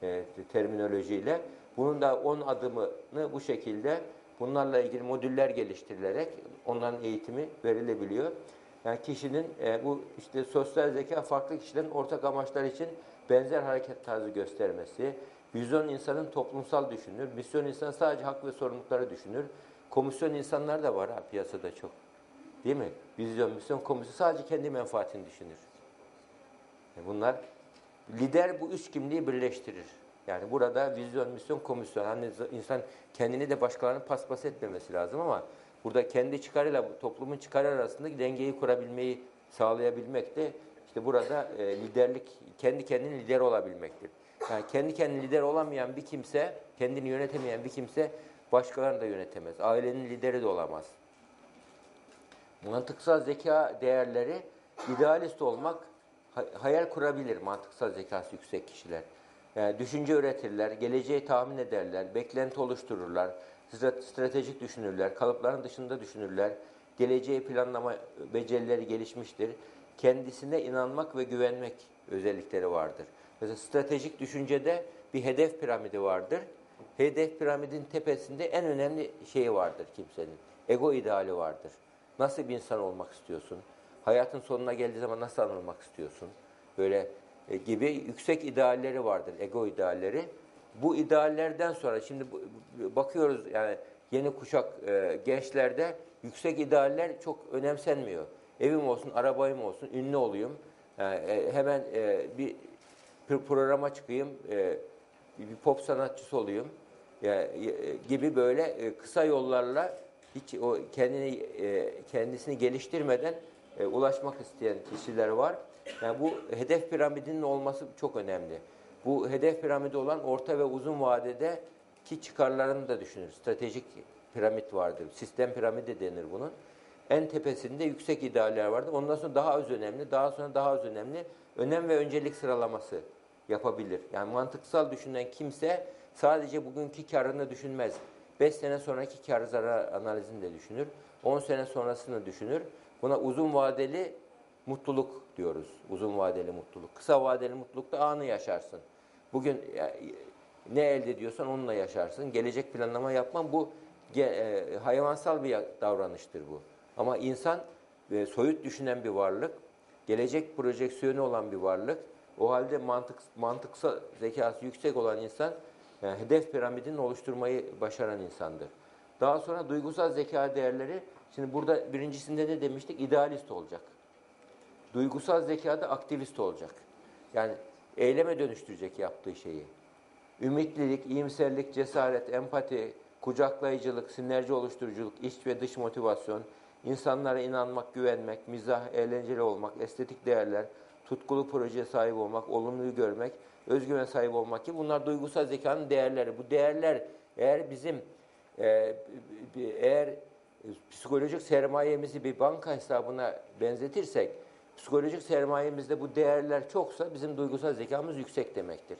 e, terminolojiyle. Bunun da 10 adımını bu şekilde bunlarla ilgili modüller geliştirilerek onların eğitimi verilebiliyor. Yani kişinin e, bu işte sosyal zeka farklı kişilerin ortak amaçlar için benzer hareket tarzı göstermesi, vizyon insanın toplumsal düşünür, misyon insan sadece hak ve sorumlulukları düşünür. Komisyon insanlar da var ha piyasada çok. Değil mi? Vizyon, misyon, komisyon sadece kendi menfaatini düşünür. E bunlar lider bu üç kimliği birleştirir. Yani burada vizyon, misyon, komisyon. Hani insan kendini de başkalarının paspas etmemesi lazım ama burada kendi çıkarıyla toplumun çıkarı arasındaki dengeyi kurabilmeyi sağlayabilmek de işte burada e, liderlik, kendi kendinin lider olabilmektir. Yani kendi kendini lider olamayan bir kimse, kendini yönetemeyen bir kimse başkalarını da yönetemez. Ailenin lideri de olamaz. Mantıksal zeka değerleri idealist olmak, hayal kurabilir mantıksal zekası yüksek kişiler. Yani düşünce üretirler, geleceği tahmin ederler, beklenti oluştururlar, stratejik düşünürler, kalıpların dışında düşünürler, geleceği planlama becerileri gelişmiştir. Kendisine inanmak ve güvenmek özellikleri vardır. Mesela stratejik düşüncede bir hedef piramidi vardır. Hedef piramidin tepesinde en önemli şeyi vardır kimsenin. Ego ideali vardır. Nasıl bir insan olmak istiyorsun? Hayatın sonuna geldiği zaman nasıl anılmak istiyorsun? Böyle gibi yüksek idealleri vardır, ego idealleri. Bu ideallerden sonra şimdi bakıyoruz yani yeni kuşak e, gençlerde yüksek idealler çok önemsenmiyor. Evim olsun, arabayım olsun, ünlü olayım. Yani, e, hemen e, bir programa çıkayım, e, bir pop sanatçısı olayım e, gibi böyle e, kısa yollarla hiç o kendini e, kendisini geliştirmeden e, ulaşmak isteyen kişiler var. Yani bu hedef piramidinin olması çok önemli. Bu hedef piramidi olan orta ve uzun vadede ki çıkarlarını da düşünür. Stratejik piramit vardır. Sistem piramidi denir bunun. En tepesinde yüksek idealler vardır. Ondan sonra daha az önemli, daha sonra daha az önemli önem ve öncelik sıralaması yapabilir. Yani mantıksal düşünen kimse sadece bugünkü karını düşünmez. 5 sene sonraki kar zarar analizini de düşünür. 10 sene sonrasını düşünür. Buna uzun vadeli mutluluk diyoruz. Uzun vadeli mutluluk. Kısa vadeli mutlulukta anı yaşarsın. Bugün ne elde ediyorsan onunla yaşarsın. Gelecek planlama yapman bu e, hayvansal bir davranıştır bu. Ama insan e, soyut düşünen bir varlık, gelecek projeksiyonu olan bir varlık. O halde mantık mantıksal zekası yüksek olan insan yani hedef piramidini oluşturmayı başaran insandır. Daha sonra duygusal zeka değerleri, şimdi burada birincisinde ne demiştik? İdealist olacak. Duygusal zekada aktivist olacak. Yani eyleme dönüştürecek yaptığı şeyi. Ümitlilik, iyimserlik, cesaret, empati, kucaklayıcılık, sinerji oluşturuculuk, iç ve dış motivasyon, insanlara inanmak, güvenmek, mizah, eğlenceli olmak, estetik değerler, tutkulu projeye sahip olmak, olumluyu görmek, özgüven sahibi olmak gibi bunlar duygusal zekanın değerleri. Bu değerler eğer bizim e, eğer psikolojik sermayemizi bir banka hesabına benzetirsek, psikolojik sermayemizde bu değerler çoksa bizim duygusal zekamız yüksek demektir.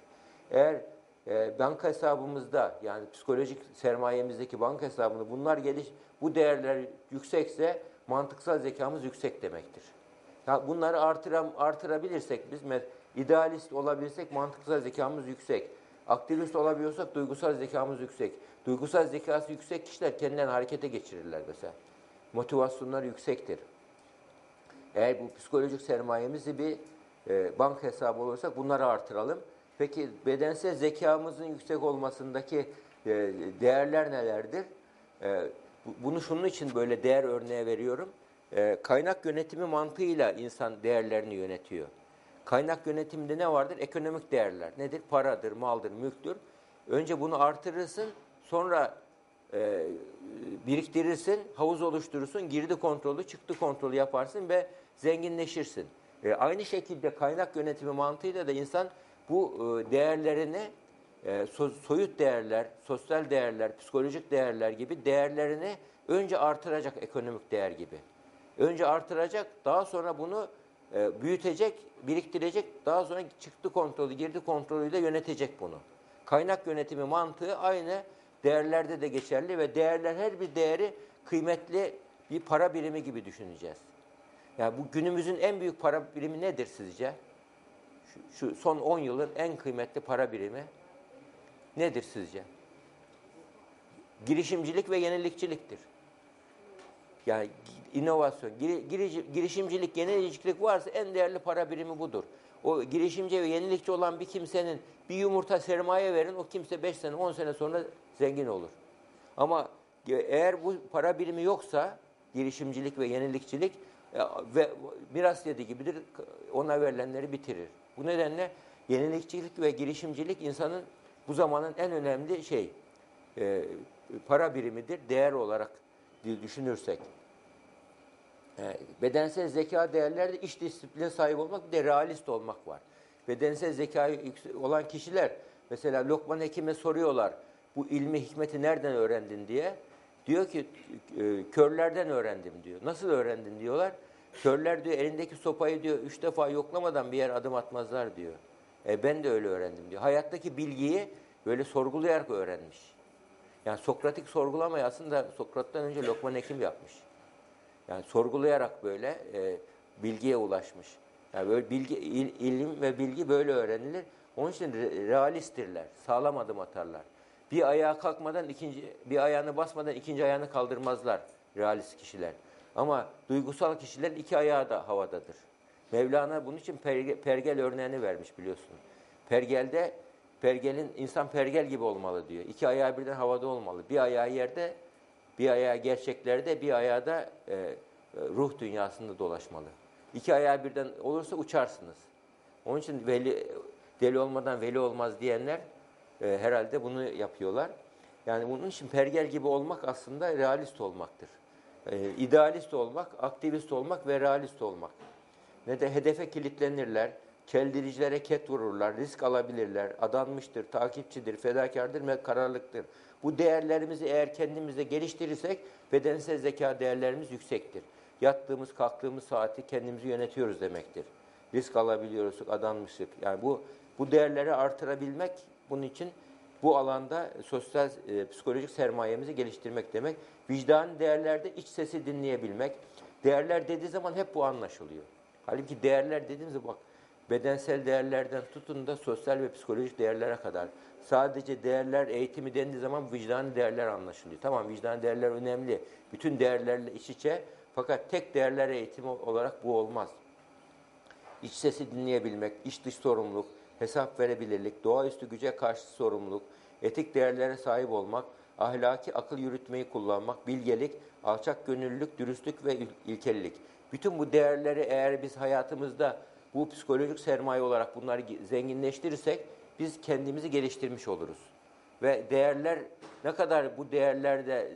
Eğer e, banka hesabımızda yani psikolojik sermayemizdeki banka hesabında bunlar geliş, bu değerler yüksekse mantıksal zekamız yüksek demektir. Ya bunları artıram, artırabilirsek biz idealist olabilirsek mantıksal zekamız yüksek. Aktivist olabiliyorsak duygusal zekamız yüksek. Duygusal zekası yüksek kişiler kendilerini harekete geçirirler mesela. Motivasyonları yüksektir. Eğer bu psikolojik sermayemizi bir e, bank hesabı olursak bunları artıralım. Peki bedensel zekamızın yüksek olmasındaki e, değerler nelerdir? E, bunu şunun için böyle değer örneği veriyorum. E, kaynak yönetimi mantığıyla insan değerlerini yönetiyor. Kaynak yönetiminde ne vardır? Ekonomik değerler. Nedir? Paradır, maldır, mülktür. Önce bunu artırırsın, sonra e, biriktirirsin, havuz oluşturursun, girdi kontrolü, çıktı kontrolü yaparsın ve zenginleşirsin. E, aynı şekilde kaynak yönetimi mantığıyla da insan bu e, değerlerini, e, so, soyut değerler, sosyal değerler, psikolojik değerler gibi değerlerini önce artıracak ekonomik değer gibi. Önce artıracak, daha sonra bunu e, büyütecek, biriktirecek, daha sonra çıktı kontrolü, girdi kontrolüyle yönetecek bunu. Kaynak yönetimi mantığı aynı değerlerde de geçerli ve değerler her bir değeri kıymetli bir para birimi gibi düşüneceğiz. Yani bu günümüzün en büyük para birimi nedir sizce? Şu, şu son 10 yılın en kıymetli para birimi nedir sizce? Girişimcilik ve yenilikçiliktir. Yani inovasyon, girişimcilik, yenilikçilik varsa en değerli para birimi budur. O girişimci ve yenilikçi olan bir kimsenin bir yumurta sermaye verin, o kimse 5 sene, 10 sene sonra zengin olur. Ama eğer bu para birimi yoksa, girişimcilik ve yenilikçilik ve miras dediği gibidir, ona verilenleri bitirir. Bu nedenle yenilikçilik ve girişimcilik insanın bu zamanın en önemli şey, e, para birimidir, değer olarak düşünürsek. E, bedensel zeka değerlerde iş disipline sahip olmak bir de realist olmak var. Bedensel zeka olan kişiler mesela Lokman Hekim'e soruyorlar bu ilmi hikmeti nereden öğrendin diye. Diyor ki e, körlerden öğrendim diyor. Nasıl öğrendin diyorlar. Körler diyor elindeki sopayı diyor üç defa yoklamadan bir yer adım atmazlar diyor. E ben de öyle öğrendim diyor. Hayattaki bilgiyi böyle sorgulayarak öğrenmiş. Yani Sokratik sorgulamayı aslında Sokrat'tan önce Lokman Hekim yapmış. Yani sorgulayarak böyle e, bilgiye ulaşmış. Yani böyle bilgi, il, ilim ve bilgi böyle öğrenilir. Onun için realisttirler, sağlam adım atarlar. Bir ayağa kalkmadan ikinci, bir ayağını basmadan ikinci ayağını kaldırmazlar realist kişiler. Ama duygusal kişilerin iki ayağı da havadadır. Mevlana bunun için pergel, pergel örneğini vermiş biliyorsun. Pergelde, pergelin insan pergel gibi olmalı diyor. İki ayağı birden havada olmalı. Bir ayağı yerde, bir ayağı gerçeklerde, bir ayağı da e, e, ruh dünyasında dolaşmalı. İki ayağı birden olursa uçarsınız. Onun için veli, deli olmadan veli olmaz diyenler e, herhalde bunu yapıyorlar. Yani bunun için pergel gibi olmak aslında realist olmaktır. E, idealist olmak, aktivist olmak ve realist olmak. Ne de hedefe kilitlenirler, keldiricilere ket vururlar, risk alabilirler, adanmıştır, takipçidir, fedakardır ve kararlıktır. Bu değerlerimizi eğer kendimizde geliştirirsek bedensel zeka değerlerimiz yüksektir. Yattığımız, kalktığımız saati kendimizi yönetiyoruz demektir. Risk alabiliyoruz, adanmışlık. Yani bu bu değerleri artırabilmek bunun için bu alanda sosyal e, psikolojik sermayemizi geliştirmek demek. Vicdan değerlerde iç sesi dinleyebilmek. Değerler dediği zaman hep bu anlaşılıyor. Halbuki değerler dediğimizde bak bedensel değerlerden tutun da sosyal ve psikolojik değerlere kadar. Sadece değerler eğitimi dendiği zaman vicdan değerler anlaşılıyor. Tamam vicdan değerler önemli. Bütün değerlerle iç içe fakat tek değerler eğitimi olarak bu olmaz. İç sesi dinleyebilmek, iç dış sorumluluk, hesap verebilirlik, doğaüstü güce karşı sorumluluk, etik değerlere sahip olmak, ahlaki akıl yürütmeyi kullanmak, bilgelik, alçak gönüllülük, dürüstlük ve il- ilkelilik. Bütün bu değerleri eğer biz hayatımızda bu psikolojik sermaye olarak bunları zenginleştirirsek biz kendimizi geliştirmiş oluruz. Ve değerler ne kadar bu değerlerde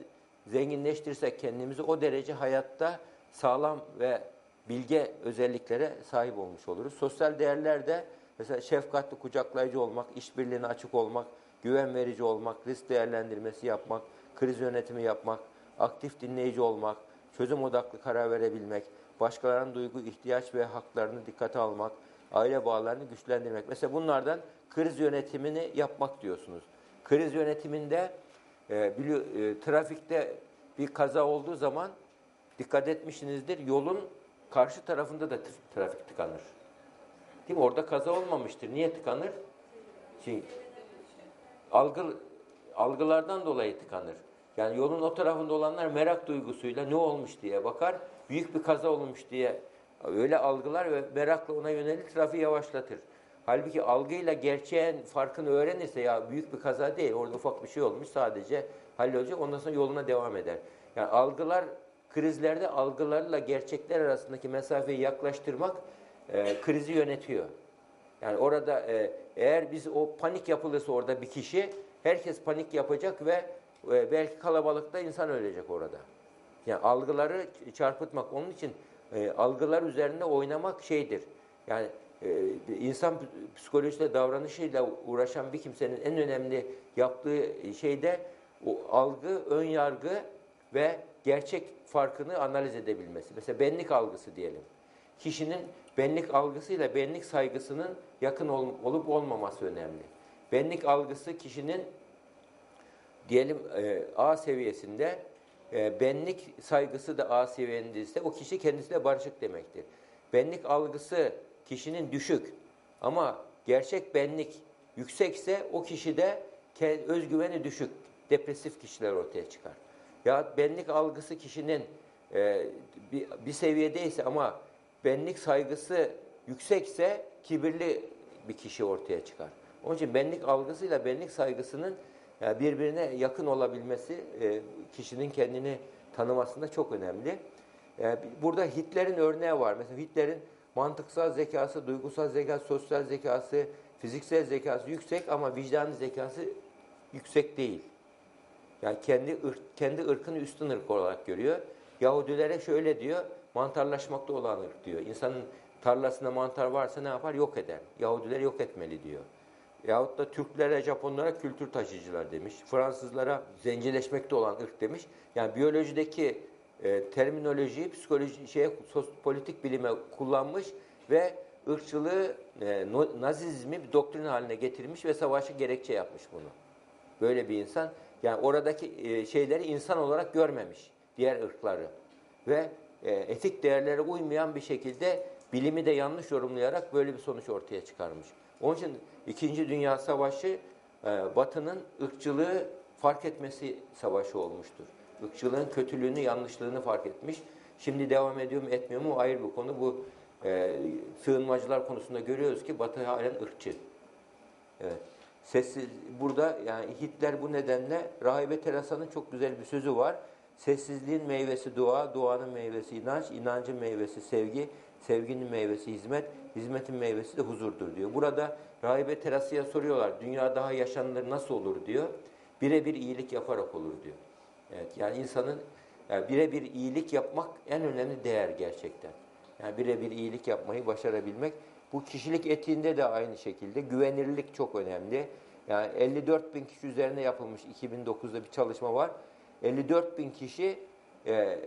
zenginleştirirsek kendimizi o derece hayatta sağlam ve bilge özelliklere sahip olmuş oluruz. Sosyal değerlerde mesela şefkatli, kucaklayıcı olmak, işbirliğine açık olmak, güven verici olmak, risk değerlendirmesi yapmak, kriz yönetimi yapmak, aktif dinleyici olmak, çözüm odaklı karar verebilmek, başkalarının duygu, ihtiyaç ve haklarını dikkate almak, aile bağlarını güçlendirmek. Mesela bunlardan kriz yönetimini yapmak diyorsunuz. Kriz yönetiminde e, bili- e, trafikte bir kaza olduğu zaman dikkat etmişsinizdir yolun karşı tarafında da trafik tıkanır. Değil mi? Orada kaza olmamıştır. Niye tıkanır? Çünkü algı, algılardan dolayı tıkanır. Yani yolun o tarafında olanlar merak duygusuyla ne olmuş diye bakar. Büyük bir kaza olmuş diye öyle algılar ve merakla ona yönelir trafiği yavaşlatır. Halbuki algıyla gerçeğin farkını öğrenirse ya büyük bir kaza değil orada ufak bir şey olmuş sadece hallolacak ondan sonra yoluna devam eder. Yani algılar krizlerde algılarla gerçekler arasındaki mesafeyi yaklaştırmak e, krizi yönetiyor. Yani orada e, eğer biz o panik yapılırsa orada bir kişi herkes panik yapacak ve e, belki kalabalıkta insan ölecek orada. Yani algıları çarpıtmak onun için e, algılar üzerinde oynamak şeydir. Yani e, insan psikolojisiyle davranışıyla uğraşan bir kimsenin en önemli yaptığı şey de o algı, ön yargı ve gerçek farkını analiz edebilmesi. Mesela benlik algısı diyelim. Kişinin benlik algısıyla benlik saygısının yakın ol- olup olmaması önemli. Benlik algısı kişinin diyelim e, A seviyesinde e, benlik saygısı da A seviyesinde o kişi kendisiyle barışık demektir. Benlik algısı kişinin düşük ama gerçek benlik yüksekse o kişide özgüveni düşük, depresif kişiler ortaya çıkar. Ya benlik algısı kişinin e, bir seviyedeyse ama benlik saygısı yüksekse kibirli bir kişi ortaya çıkar. Onun için benlik algısıyla benlik saygısının birbirine yakın olabilmesi e, kişinin kendini tanımasında çok önemli. E, burada Hitler'in örneği var. Mesela Hitler'in mantıksal zekası, duygusal zekası, sosyal zekası, fiziksel zekası yüksek ama vicdanı zekası yüksek değil. Yani kendi ırk, kendi ırkını üstün ırk olarak görüyor. Yahudilere şöyle diyor, mantarlaşmakta olan ırk diyor. İnsanın tarlasında mantar varsa ne yapar? Yok eder. Yahudileri yok etmeli diyor. Yahut da Türklere, Japonlara kültür taşıyıcılar demiş. Fransızlara zencileşmekte olan ırk demiş. Yani biyolojideki e, terminolojiyi psikoloji şeye politik bilime kullanmış ve ırkçılığı e, nazizmi bir doktrin haline getirmiş ve savaşı gerekçe yapmış bunu. Böyle bir insan yani oradaki e, şeyleri insan olarak görmemiş diğer ırkları ve etik değerlere uymayan bir şekilde bilimi de yanlış yorumlayarak böyle bir sonuç ortaya çıkarmış. Onun için İkinci Dünya Savaşı e, Batı'nın ırkçılığı fark etmesi savaşı olmuştur. Irkçılığın kötülüğünü, yanlışlığını fark etmiş. Şimdi devam ediyor mu etmiyor mu ayrı bir konu. Bu e, sığınmacılar konusunda görüyoruz ki Batı halen ırkçı. Evet. Sessiz, burada yani Hitler bu nedenle Rahibe Teresa'nın çok güzel bir sözü var. Sessizliğin meyvesi dua, duanın meyvesi inanç, inancın meyvesi sevgi, sevginin meyvesi hizmet, hizmetin meyvesi de huzurdur diyor. Burada Rahibe Teresa'ya soruyorlar, dünya daha yaşanılır nasıl olur diyor. Birebir iyilik yaparak olur diyor. Evet, yani insanın yani birebir iyilik yapmak en önemli değer gerçekten. Yani birebir iyilik yapmayı başarabilmek. Bu kişilik etiğinde de aynı şekilde güvenirlik çok önemli. Yani 54 bin kişi üzerine yapılmış 2009'da bir çalışma var. 54 bin kişi e,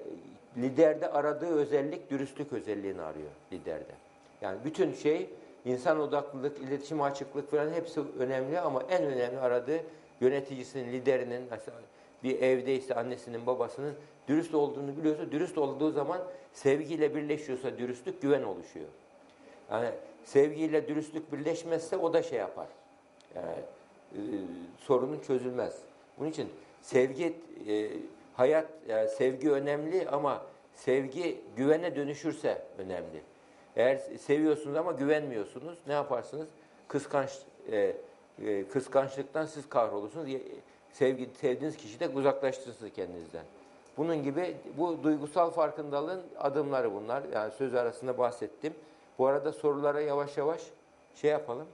liderde aradığı özellik dürüstlük özelliğini arıyor liderde. Yani bütün şey insan odaklılık, iletişim açıklık falan hepsi önemli ama en önemli aradığı yöneticisinin, liderinin, bir evdeyse annesinin, babasının dürüst olduğunu biliyorsa, dürüst olduğu zaman sevgiyle birleşiyorsa dürüstlük, güven oluşuyor. Yani sevgiyle dürüstlük birleşmezse o da şey yapar. Yani e, sorunun çözülmez. Bunun için sevgi, e, hayat, yani sevgi önemli ama sevgi güvene dönüşürse önemli. Eğer seviyorsunuz ama güvenmiyorsunuz, ne yaparsınız? Kıskanç, e, e, kıskançlıktan siz kahrolursunuz. Sevgi, sevdiğiniz kişi de uzaklaştırsın kendinizden. Bunun gibi bu duygusal farkındalığın adımları bunlar. Yani söz arasında bahsettim. Bu arada sorulara yavaş yavaş şey yapalım.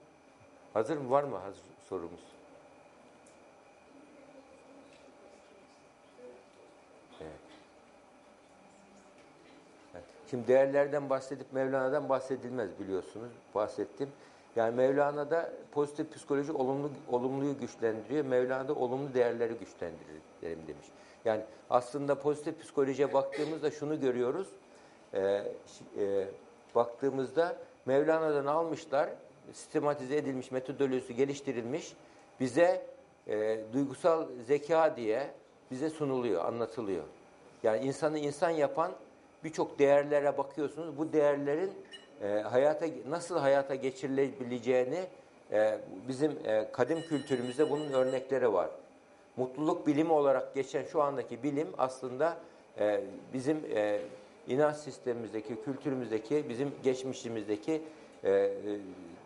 Hazır mı? Var mı hazır sorumuz? Şimdi değerlerden bahsedip Mevlana'dan bahsedilmez biliyorsunuz. Bahsettim. Yani Mevlana'da pozitif psikoloji olumlu olumluyu güçlendiriyor. Mevlana'da olumlu değerleri güçlendirir demiş. Yani aslında pozitif psikolojiye baktığımızda şunu görüyoruz. E, e, baktığımızda Mevlana'dan almışlar, sistematize edilmiş, metodolojisi geliştirilmiş, bize e, duygusal zeka diye bize sunuluyor, anlatılıyor. Yani insanı insan yapan birçok değerlere bakıyorsunuz. Bu değerlerin e, hayata nasıl hayata geçirilebileceğini e, bizim e, kadim kültürümüzde bunun örnekleri var. Mutluluk bilimi olarak geçen şu andaki bilim aslında e, bizim e, inanç sistemimizdeki, kültürümüzdeki, bizim geçmişimizdeki e, e,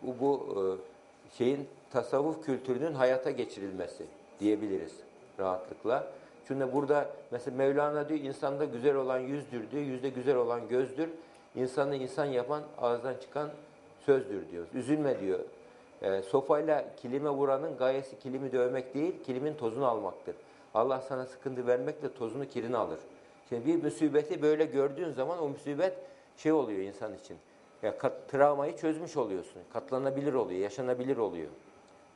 bu, bu e, şeyin tasavvuf kültürünün hayata geçirilmesi diyebiliriz rahatlıkla. Çünkü burada mesela Mevlana diyor insanda güzel olan yüzdür diyor, yüzde güzel olan gözdür. İnsanı insan yapan ağızdan çıkan sözdür diyor. Üzülme diyor. E, sopayla kilime vuranın gayesi kilimi dövmek değil, kilimin tozunu almaktır. Allah sana sıkıntı vermekle tozunu kirini alır. Şimdi bir musibeti böyle gördüğün zaman o musibet şey oluyor insan için. Ya kat, travmayı çözmüş oluyorsun. Katlanabilir oluyor, yaşanabilir oluyor.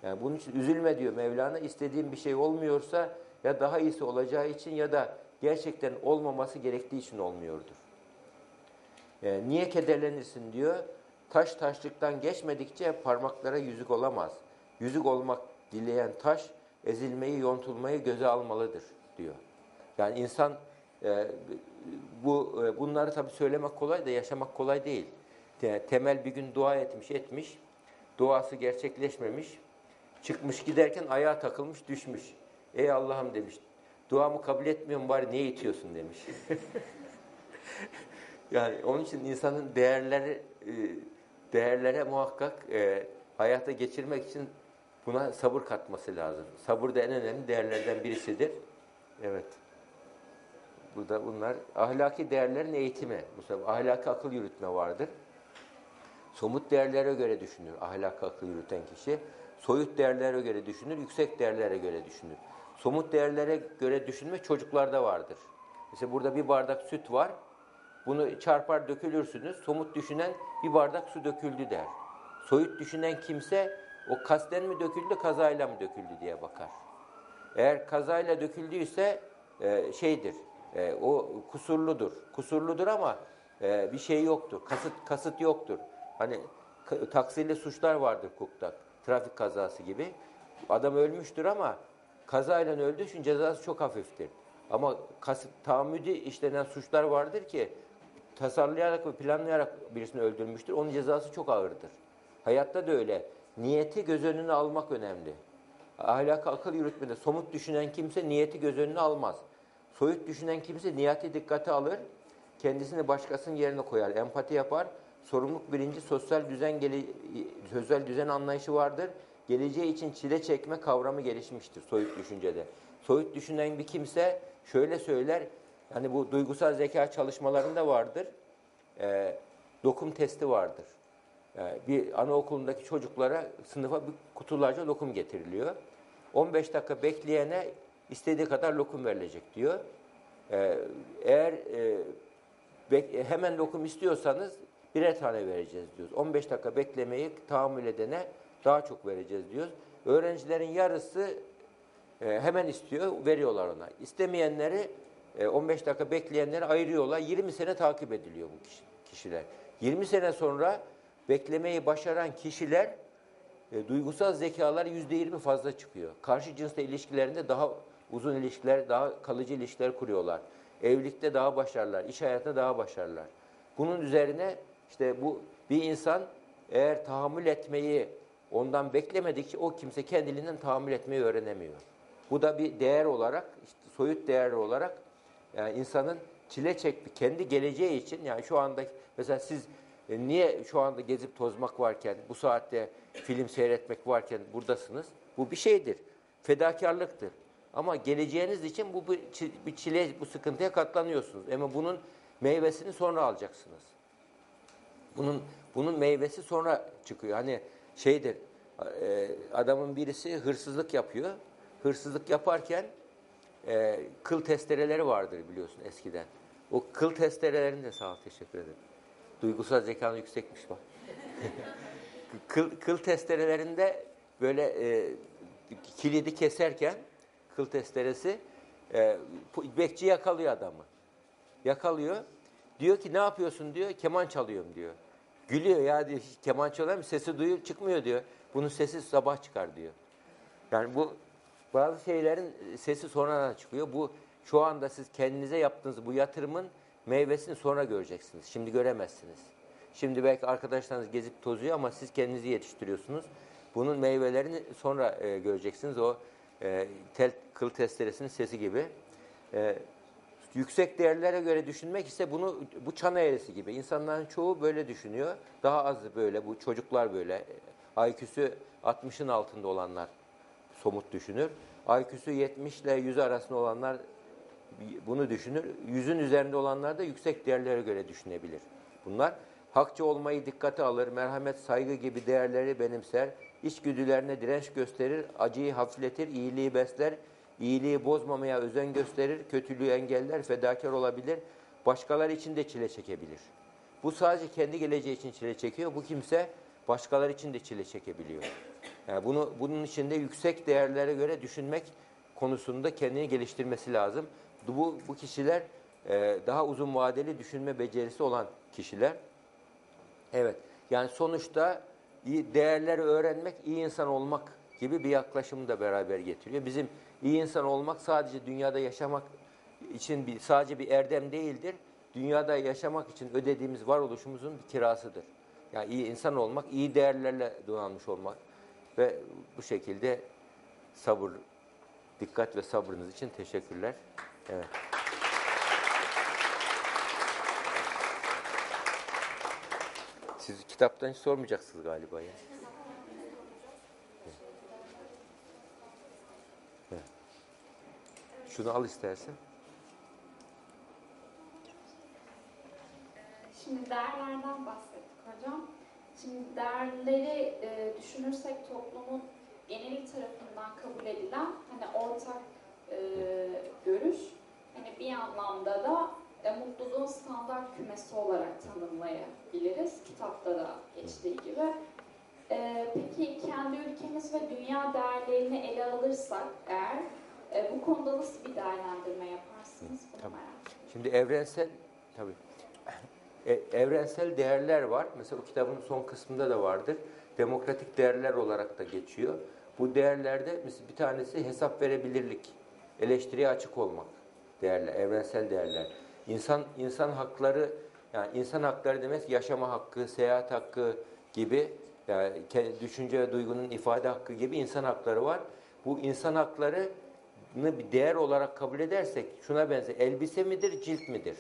Yani bunun için üzülme diyor Mevlana. İstediğin bir şey olmuyorsa ya daha iyisi olacağı için ya da gerçekten olmaması gerektiği için olmuyordur. Yani niye kederlenirsin diyor. Taş taşlıktan geçmedikçe parmaklara yüzük olamaz. Yüzük olmak dileyen taş ezilmeyi, yontulmayı göze almalıdır diyor. Yani insan e, bu e, bunları tabii söylemek kolay da yaşamak kolay değil. Temel bir gün dua etmiş, etmiş. Duası gerçekleşmemiş. Çıkmış giderken ayağa takılmış, düşmüş. Ey Allah'ım demiş. Duamı kabul etmiyorum bari niye itiyorsun demiş. yani onun için insanın değerleri e, değerlere muhakkak e, hayata geçirmek için buna sabır katması lazım. Sabır da en önemli değerlerden birisidir. Evet. Bu da bunlar ahlaki değerlerin eğitimi. Sefer ahlaki akıl yürütme vardır. Somut değerlere göre düşünür ahlaki akıl yürüten kişi. Soyut değerlere göre düşünür, yüksek değerlere göre düşünür. Somut değerlere göre düşünme çocuklarda vardır. Mesela burada bir bardak süt var. Bunu çarpar dökülürsünüz. Somut düşünen bir bardak su döküldü der. Soyut düşünen kimse o kasten mi döküldü, kazayla mı döküldü diye bakar. Eğer kazayla döküldüyse e, şeydir, e, o kusurludur. Kusurludur ama e, bir şey yoktur, kasıt kasıt yoktur. Hani taksirli suçlar vardır hukukta, trafik kazası gibi. Adam ölmüştür ama kazayla öldüğü için cezası çok hafiftir. Ama kasıt, tahammüdi işlenen suçlar vardır ki tasarlayarak ve planlayarak birisini öldürmüştür. Onun cezası çok ağırdır. Hayatta da öyle. Niyeti göz önüne almak önemli. Ahlak akıl yürütmede somut düşünen kimse niyeti göz önüne almaz. Soyut düşünen kimse niyeti dikkate alır, kendisini başkasının yerine koyar, empati yapar. Sorumluluk bilinci sosyal düzen sosyal düzen anlayışı vardır. Geleceği için çile çekme kavramı gelişmiştir soyut düşüncede. Soyut düşünen bir kimse şöyle söyler, yani bu duygusal zeka çalışmalarında vardır. E, dokum testi vardır. E, bir anaokulundaki çocuklara sınıfa bir kutularca lokum getiriliyor. 15 dakika bekleyene istediği kadar lokum verilecek diyor. E, eğer e, bek, hemen lokum istiyorsanız birer tane vereceğiz diyoruz. 15 dakika beklemeyi tahammül edene daha çok vereceğiz diyoruz. Öğrencilerin yarısı e, hemen istiyor, veriyorlar ona. İstemeyenleri 15 e, dakika bekleyenleri ayırıyorlar. 20 sene takip ediliyor bu kişiler. 20 sene sonra beklemeyi başaran kişiler e, duygusal zekalar %20 fazla çıkıyor. Karşı cinsle ilişkilerinde daha uzun ilişkiler, daha kalıcı ilişkiler kuruyorlar. Evlilikte daha başarılar, iş hayatında daha başarılar. Bunun üzerine işte bu bir insan eğer tahammül etmeyi ondan beklemedikçe o kimse kendiliğinden tahammül etmeyi öğrenemiyor. Bu da bir değer olarak, işte soyut değer olarak yani insanın çile çekti kendi geleceği için yani şu anda mesela siz e, niye şu anda gezip tozmak varken bu saatte film seyretmek varken buradasınız? Bu bir şeydir. Fedakarlıktır. Ama geleceğiniz için bu bir çile, bu sıkıntıya katlanıyorsunuz. Ama bunun meyvesini sonra alacaksınız. Bunun bunun meyvesi sonra çıkıyor. Hani şeydir, e, adamın birisi hırsızlık yapıyor. Hırsızlık yaparken e, kıl testereleri vardır biliyorsun eskiden. O kıl testerelerini de sağ ol, teşekkür ederim. Duygusal zekanı yüksekmiş bak. kıl, kıl testerelerinde böyle e, kilidi keserken kıl testeresi e, bekçi yakalıyor adamı. Yakalıyor. Diyor ki ne yapıyorsun diyor. Keman çalıyorum diyor. Gülüyor ya diyor. "Hiç Keman çalar mı? Sesi duyuyor çıkmıyor diyor. Bunun sesi sabah çıkar diyor. Yani bu bazı şeylerin sesi sonradan çıkıyor. Bu şu anda siz kendinize yaptığınız bu yatırımın meyvesini sonra göreceksiniz. Şimdi göremezsiniz. Şimdi belki arkadaşlarınız gezip tozuyor ama siz kendinizi yetiştiriyorsunuz. Bunun meyvelerini sonra e, göreceksiniz. O e, tel kıl testeresinin sesi gibi. E, yüksek değerlere göre düşünmek ise bunu bu çan eğrisi gibi. İnsanların çoğu böyle düşünüyor. Daha az böyle bu çocuklar böyle. IQ'su 60'ın altında olanlar somut düşünür. IQ'su 70 ile 100 arasında olanlar bunu düşünür. Yüzün üzerinde olanlar da yüksek değerlere göre düşünebilir. Bunlar hakçı olmayı dikkate alır, merhamet, saygı gibi değerleri benimser, içgüdülerine direnç gösterir, acıyı hafifletir, iyiliği besler, iyiliği bozmamaya özen gösterir, kötülüğü engeller, fedakar olabilir, başkaları için de çile çekebilir. Bu sadece kendi geleceği için çile çekiyor. Bu kimse başkaları için de çile çekebiliyor. Yani bunu bunun içinde yüksek değerlere göre düşünmek konusunda kendini geliştirmesi lazım. Bu bu kişiler e, daha uzun vadeli düşünme becerisi olan kişiler. Evet. Yani sonuçta değerleri öğrenmek, iyi insan olmak gibi bir yaklaşımı da beraber getiriyor. Bizim iyi insan olmak sadece dünyada yaşamak için bir, sadece bir erdem değildir. Dünyada yaşamak için ödediğimiz varoluşumuzun bir kirasıdır. Yani iyi insan olmak, iyi değerlerle donanmış olmak ve bu şekilde sabır, dikkat ve sabrınız için teşekkürler. Evet. Siz kitaptan hiç sormayacaksınız galiba ya. Şunu al istersen. Şimdi değerlerden bahsettik hocam. Şimdi değerleri e, düşünürsek toplumun geneli tarafından kabul edilen hani ortak e, görüş hani bir anlamda da e, mutluluğun standart kümesi olarak tanımlayabiliriz. Kitapta da geçtiği gibi. E, peki kendi ülkemiz ve dünya değerlerini ele alırsak eğer e, bu konuda nasıl bir değerlendirme yaparsınız? Bunu Tabii. Şimdi evrensel tabii e, evrensel değerler var. Mesela o kitabın son kısmında da vardır. Demokratik değerler olarak da geçiyor. Bu değerlerde mesela bir tanesi hesap verebilirlik, eleştiriye açık olmak değerler, evrensel değerler. İnsan insan hakları yani insan hakları demek yaşama hakkı, seyahat hakkı gibi yani düşünce ve duygunun ifade hakkı gibi insan hakları var. Bu insan haklarını bir değer olarak kabul edersek şuna benzer. Elbise midir, cilt midir?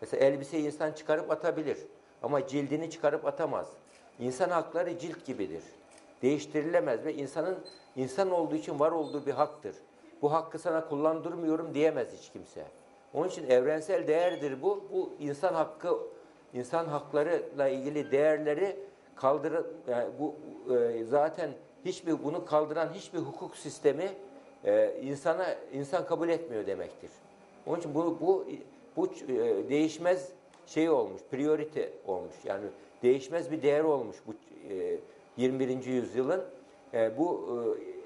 Mesela elbiseyi insan çıkarıp atabilir ama cildini çıkarıp atamaz. İnsan hakları cilt gibidir. Değiştirilemez ve insanın insan olduğu için var olduğu bir haktır. Bu hakkı sana kullandırmıyorum diyemez hiç kimse. Onun için evrensel değerdir bu. Bu insan hakkı, insan haklarıyla ilgili değerleri kaldır yani bu e, zaten hiçbir bunu kaldıran hiçbir hukuk sistemi e, insana insan kabul etmiyor demektir. Onun için bu bu bu e, değişmez şey olmuş, priorite olmuş. Yani değişmez bir değer olmuş bu e, 21. yüzyılın. E, bu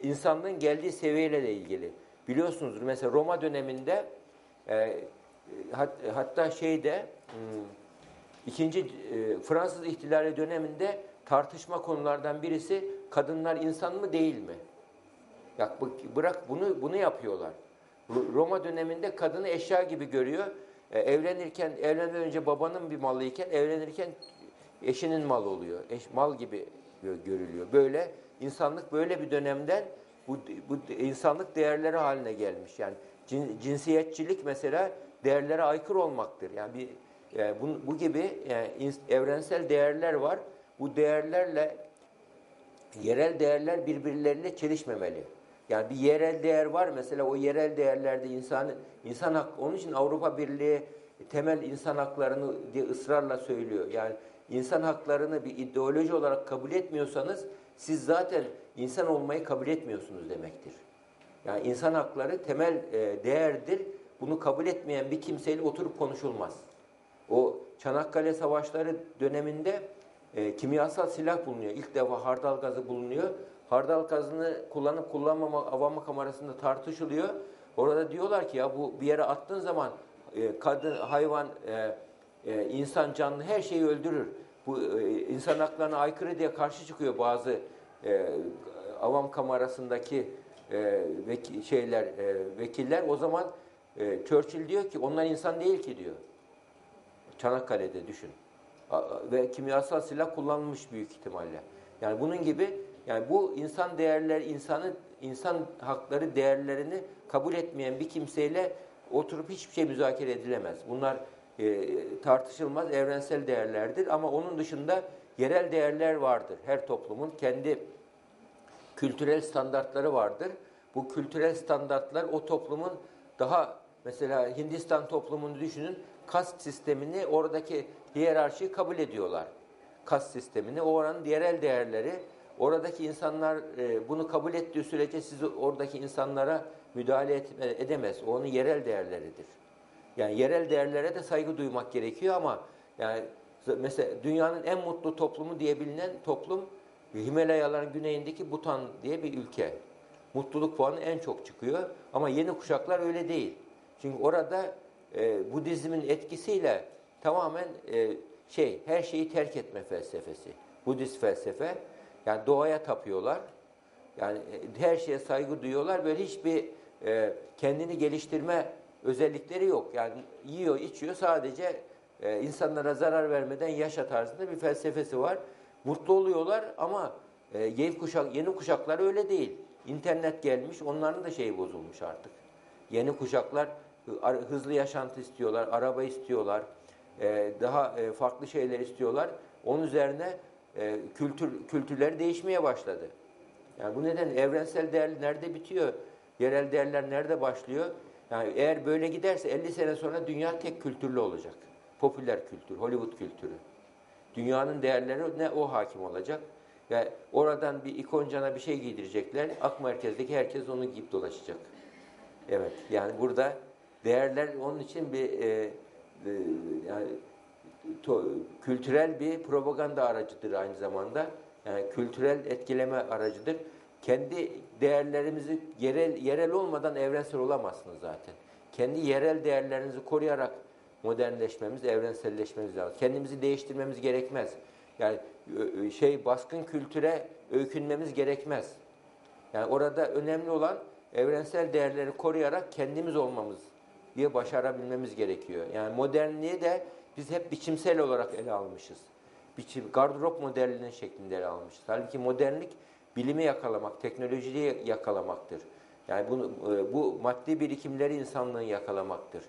e, insanlığın geldiği seviyeyle de ilgili. Biliyorsunuz mesela Roma döneminde e, hat, hatta şeyde hmm, ikinci e, Fransız ihtilali döneminde tartışma konulardan birisi kadınlar insan mı değil mi? Ya bırak bunu bunu yapıyorlar. Ro- Roma döneminde kadını eşya gibi görüyor. E, evlenirken evlenmeden önce babanın bir malıyken evlenirken eşinin mal oluyor. Eş, mal gibi gö- görülüyor. Böyle insanlık böyle bir dönemden bu, bu insanlık değerleri haline gelmiş. Yani cin- cinsiyetçilik mesela değerlere aykırı olmaktır. Yani bir e, bu, bu gibi yani ins- evrensel değerler var. Bu değerlerle yerel değerler birbirleriyle çelişmemeli. Yani bir yerel değer var mesela o yerel değerlerde insan insan hak onun için Avrupa Birliği temel insan haklarını diye ısrarla söylüyor. Yani insan haklarını bir ideoloji olarak kabul etmiyorsanız siz zaten insan olmayı kabul etmiyorsunuz demektir. Yani insan hakları temel e, değerdir. Bunu kabul etmeyen bir kimseyle oturup konuşulmaz. O Çanakkale Savaşları döneminde e, kimyasal silah bulunuyor. İlk defa hardal gazı bulunuyor. Hardal gazını kullanıp kullanmama avama kamerasında tartışılıyor. Orada diyorlar ki ya bu bir yere attığın zaman e, kadın, hayvan, e, e, insan, canlı her şeyi öldürür. Bu e, insan haklarına aykırı diye karşı çıkıyor bazı e, avam kamerasındaki e, veki, şeyler, e, vekiller. O zaman e, Churchill diyor ki onlar insan değil ki diyor. Çanakkale'de düşün. Ve kimyasal silah kullanılmış büyük ihtimalle. Yani bunun gibi yani bu insan değerler, insanın insan hakları değerlerini kabul etmeyen bir kimseyle oturup hiçbir şey müzakere edilemez. Bunlar e, tartışılmaz evrensel değerlerdir ama onun dışında yerel değerler vardır. Her toplumun kendi kültürel standartları vardır. Bu kültürel standartlar o toplumun daha mesela Hindistan toplumunu düşünün kast sistemini oradaki hiyerarşiyi kabul ediyorlar. Kast sistemini o oranın yerel değerleri oradaki insanlar e, bunu kabul ettiği sürece siz oradaki insanlara müdahale etme, edemez. O onun yerel değerleridir. Yani yerel değerlere de saygı duymak gerekiyor ama yani mesela dünyanın en mutlu toplumu diye bilinen toplum Himalayaların güneyindeki Butan diye bir ülke. Mutluluk puanı en çok çıkıyor ama yeni kuşaklar öyle değil. Çünkü orada e, Budizmin etkisiyle tamamen e, şey her şeyi terk etme felsefesi. Budist felsefe. Yani doğaya tapıyorlar. Yani e, her şeye saygı duyuyorlar. Böyle hiçbir e, kendini geliştirme özellikleri yok. Yani yiyor, içiyor sadece e, insanlara zarar vermeden yaşa tarzında bir felsefesi var. Mutlu oluyorlar ama e, yeni kuşak yeni kuşaklar öyle değil. İnternet gelmiş, onların da şeyi bozulmuş artık. Yeni kuşaklar hı- hızlı yaşantı istiyorlar, araba istiyorlar, e, daha e, farklı şeyler istiyorlar. Onun üzerine e, kültür kültürler değişmeye başladı. Yani bu neden evrensel değer nerede bitiyor? Yerel değerler nerede başlıyor? Yani eğer böyle giderse 50 sene sonra dünya tek kültürlü olacak. Popüler kültür, Hollywood kültürü. Dünyanın değerleri ne o hakim olacak. Ve oradan bir ikoncana bir şey giydirecekler. Ak merkezdeki herkes onu giyip dolaşacak. Evet yani burada değerler onun için bir e, e, yani kültürel bir propaganda aracıdır aynı zamanda. Yani kültürel etkileme aracıdır. Kendi değerlerimizi yerel yerel olmadan evrensel olamazsınız zaten. Kendi yerel değerlerinizi koruyarak modernleşmemiz, evrenselleşmemiz lazım. Kendimizi değiştirmemiz gerekmez. Yani şey baskın kültüre öykünmemiz gerekmez. Yani orada önemli olan evrensel değerleri koruyarak kendimiz olmamız diye başarabilmemiz gerekiyor. Yani modernliği de biz hep biçimsel olarak ele almışız. Biçim, gardırop modelinin şeklinde ele almışız. Halbuki modernlik bilimi yakalamak, teknolojiyi yakalamaktır. Yani bunu, e, bu maddi birikimleri insanlığın yakalamaktır.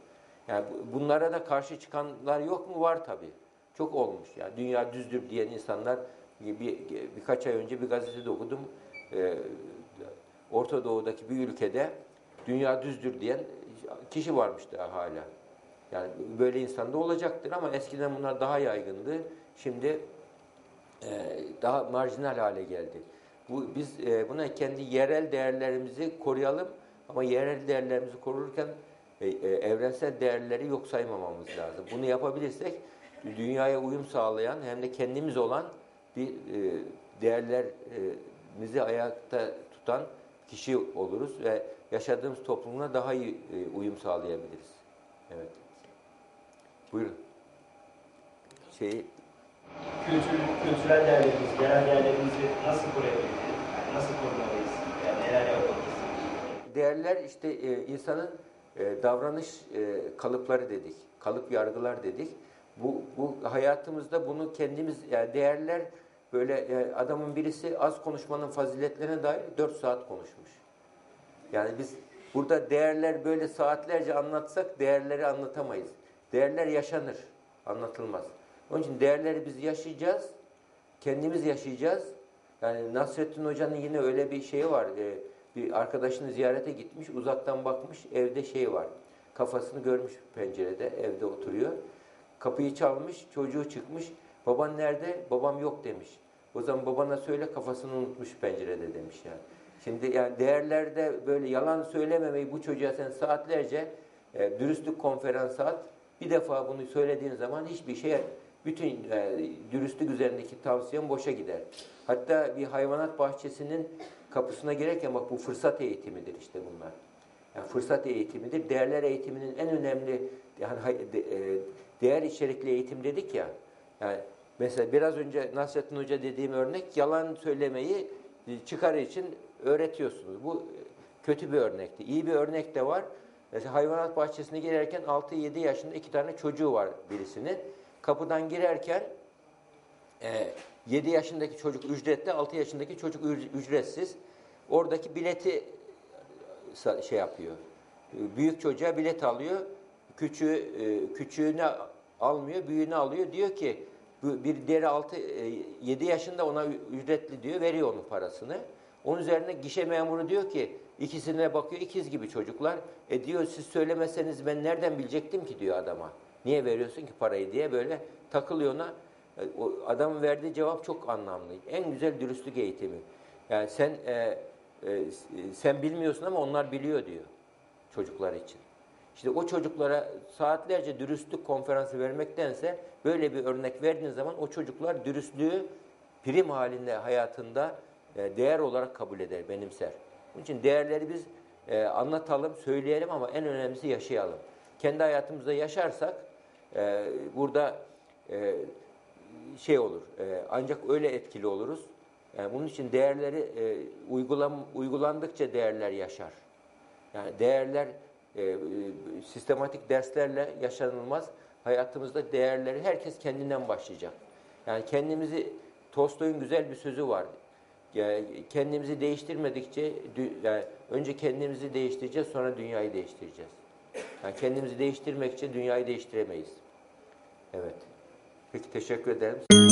Yani bu- bunlara da karşı çıkanlar yok mu? Var tabii. Çok olmuş. Yani dünya düzdür diyen insanlar bir- birkaç ay önce bir gazetede okudum. Ee, Orta Doğu'daki bir ülkede dünya düzdür diyen kişi varmış daha hala. Yani böyle insan da olacaktır ama eskiden bunlar daha yaygındı. Şimdi e, daha marjinal hale geldi. Bu biz e, buna kendi yerel değerlerimizi koruyalım ama yerel değerlerimizi korurken e, e, evrensel değerleri yok saymamamız lazım. Bunu yapabilirsek dünyaya uyum sağlayan hem de kendimiz olan bir e, değerlerimizi ayakta tutan kişi oluruz ve yaşadığımız toplumla daha iyi e, uyum sağlayabiliriz. Evet. Buyurun. Şeyi Kültür, kültürel değerlerimizi, yerel değerlerimizi nasıl koruyabiliriz? Nasıl korumalıyız? Yani neler yapmalıyız? değerler işte e, insanın e, davranış e, kalıpları dedik, kalıp yargılar dedik. Bu, bu hayatımızda bunu kendimiz yani değerler böyle e, adamın birisi az konuşmanın faziletlerine dair 4 saat konuşmuş. Yani biz burada değerler böyle saatlerce anlatsak değerleri anlatamayız. Değerler yaşanır, anlatılmaz. Onun için değerleri biz yaşayacağız, kendimiz yaşayacağız. Yani Nasrettin Hoca'nın yine öyle bir şeyi var. E, bir arkadaşını ziyarete gitmiş, uzaktan bakmış, evde şey var. Kafasını görmüş pencerede, evde oturuyor. Kapıyı çalmış, çocuğu çıkmış. Baban nerede? Babam yok demiş. O zaman babana söyle kafasını unutmuş pencerede demiş yani. Şimdi yani değerlerde böyle yalan söylememeyi bu çocuğa sen saatlerce e, dürüstlük konferansı at. Bir defa bunu söylediğin zaman hiçbir şey bütün e, dürüstlük üzerindeki tavsiyen boşa gider. Hatta bir hayvanat bahçesinin kapısına girerken bak bu fırsat eğitimidir işte bunlar. Yani fırsat eğitimidir. Değerler eğitiminin en önemli yani e, değer içerikli eğitim dedik ya. Yani mesela biraz önce Nasrettin Hoca dediğim örnek yalan söylemeyi çıkar için öğretiyorsunuz. Bu kötü bir örnekti. İyi bir örnek de var. Mesela hayvanat bahçesine girerken 6-7 yaşında iki tane çocuğu var birisinin. Kapıdan girerken e, 7 yaşındaki çocuk ücretli, 6 yaşındaki çocuk üc- ücretsiz. Oradaki bileti sa- şey yapıyor. E, Büyük çocuğa bilet alıyor. Küçüğü, e, küçüğünü almıyor, büyüğünü alıyor. Diyor ki bir diğeri 6 7 yaşında ona ücretli diyor, veriyor onun parasını. Onun üzerine gişe memuru diyor ki ikisine bakıyor ikiz gibi çocuklar. E diyor siz söylemeseniz ben nereden bilecektim ki diyor adama. Niye veriyorsun ki parayı diye böyle takılıyor ona. E, O adamın verdiği cevap çok anlamlı. En güzel dürüstlük eğitimi. Yani sen e, e, sen bilmiyorsun ama onlar biliyor diyor çocuklar için. İşte o çocuklara saatlerce dürüstlük konferansı vermektense böyle bir örnek verdiğin zaman o çocuklar dürüstlüğü prim halinde hayatında değer olarak kabul eder, benimser. Bunun için değerleri biz e, anlatalım, söyleyelim ama en önemlisi yaşayalım. Kendi hayatımızda yaşarsak e, burada e, şey olur, e, ancak öyle etkili oluruz. Bunun için değerleri e, uygulandıkça değerler yaşar. Yani değerler e, e, sistematik derslerle yaşanılmaz. Hayatımızda değerleri herkes kendinden başlayacak. Yani kendimizi Tolstoy'un güzel bir sözü var. Yani kendimizi değiştirmedikçe yani önce kendimizi değiştireceğiz sonra dünyayı değiştireceğiz. Yani kendimizi değiştirmek için dünyayı değiştiremeyiz. Evet. Peki teşekkür ederim.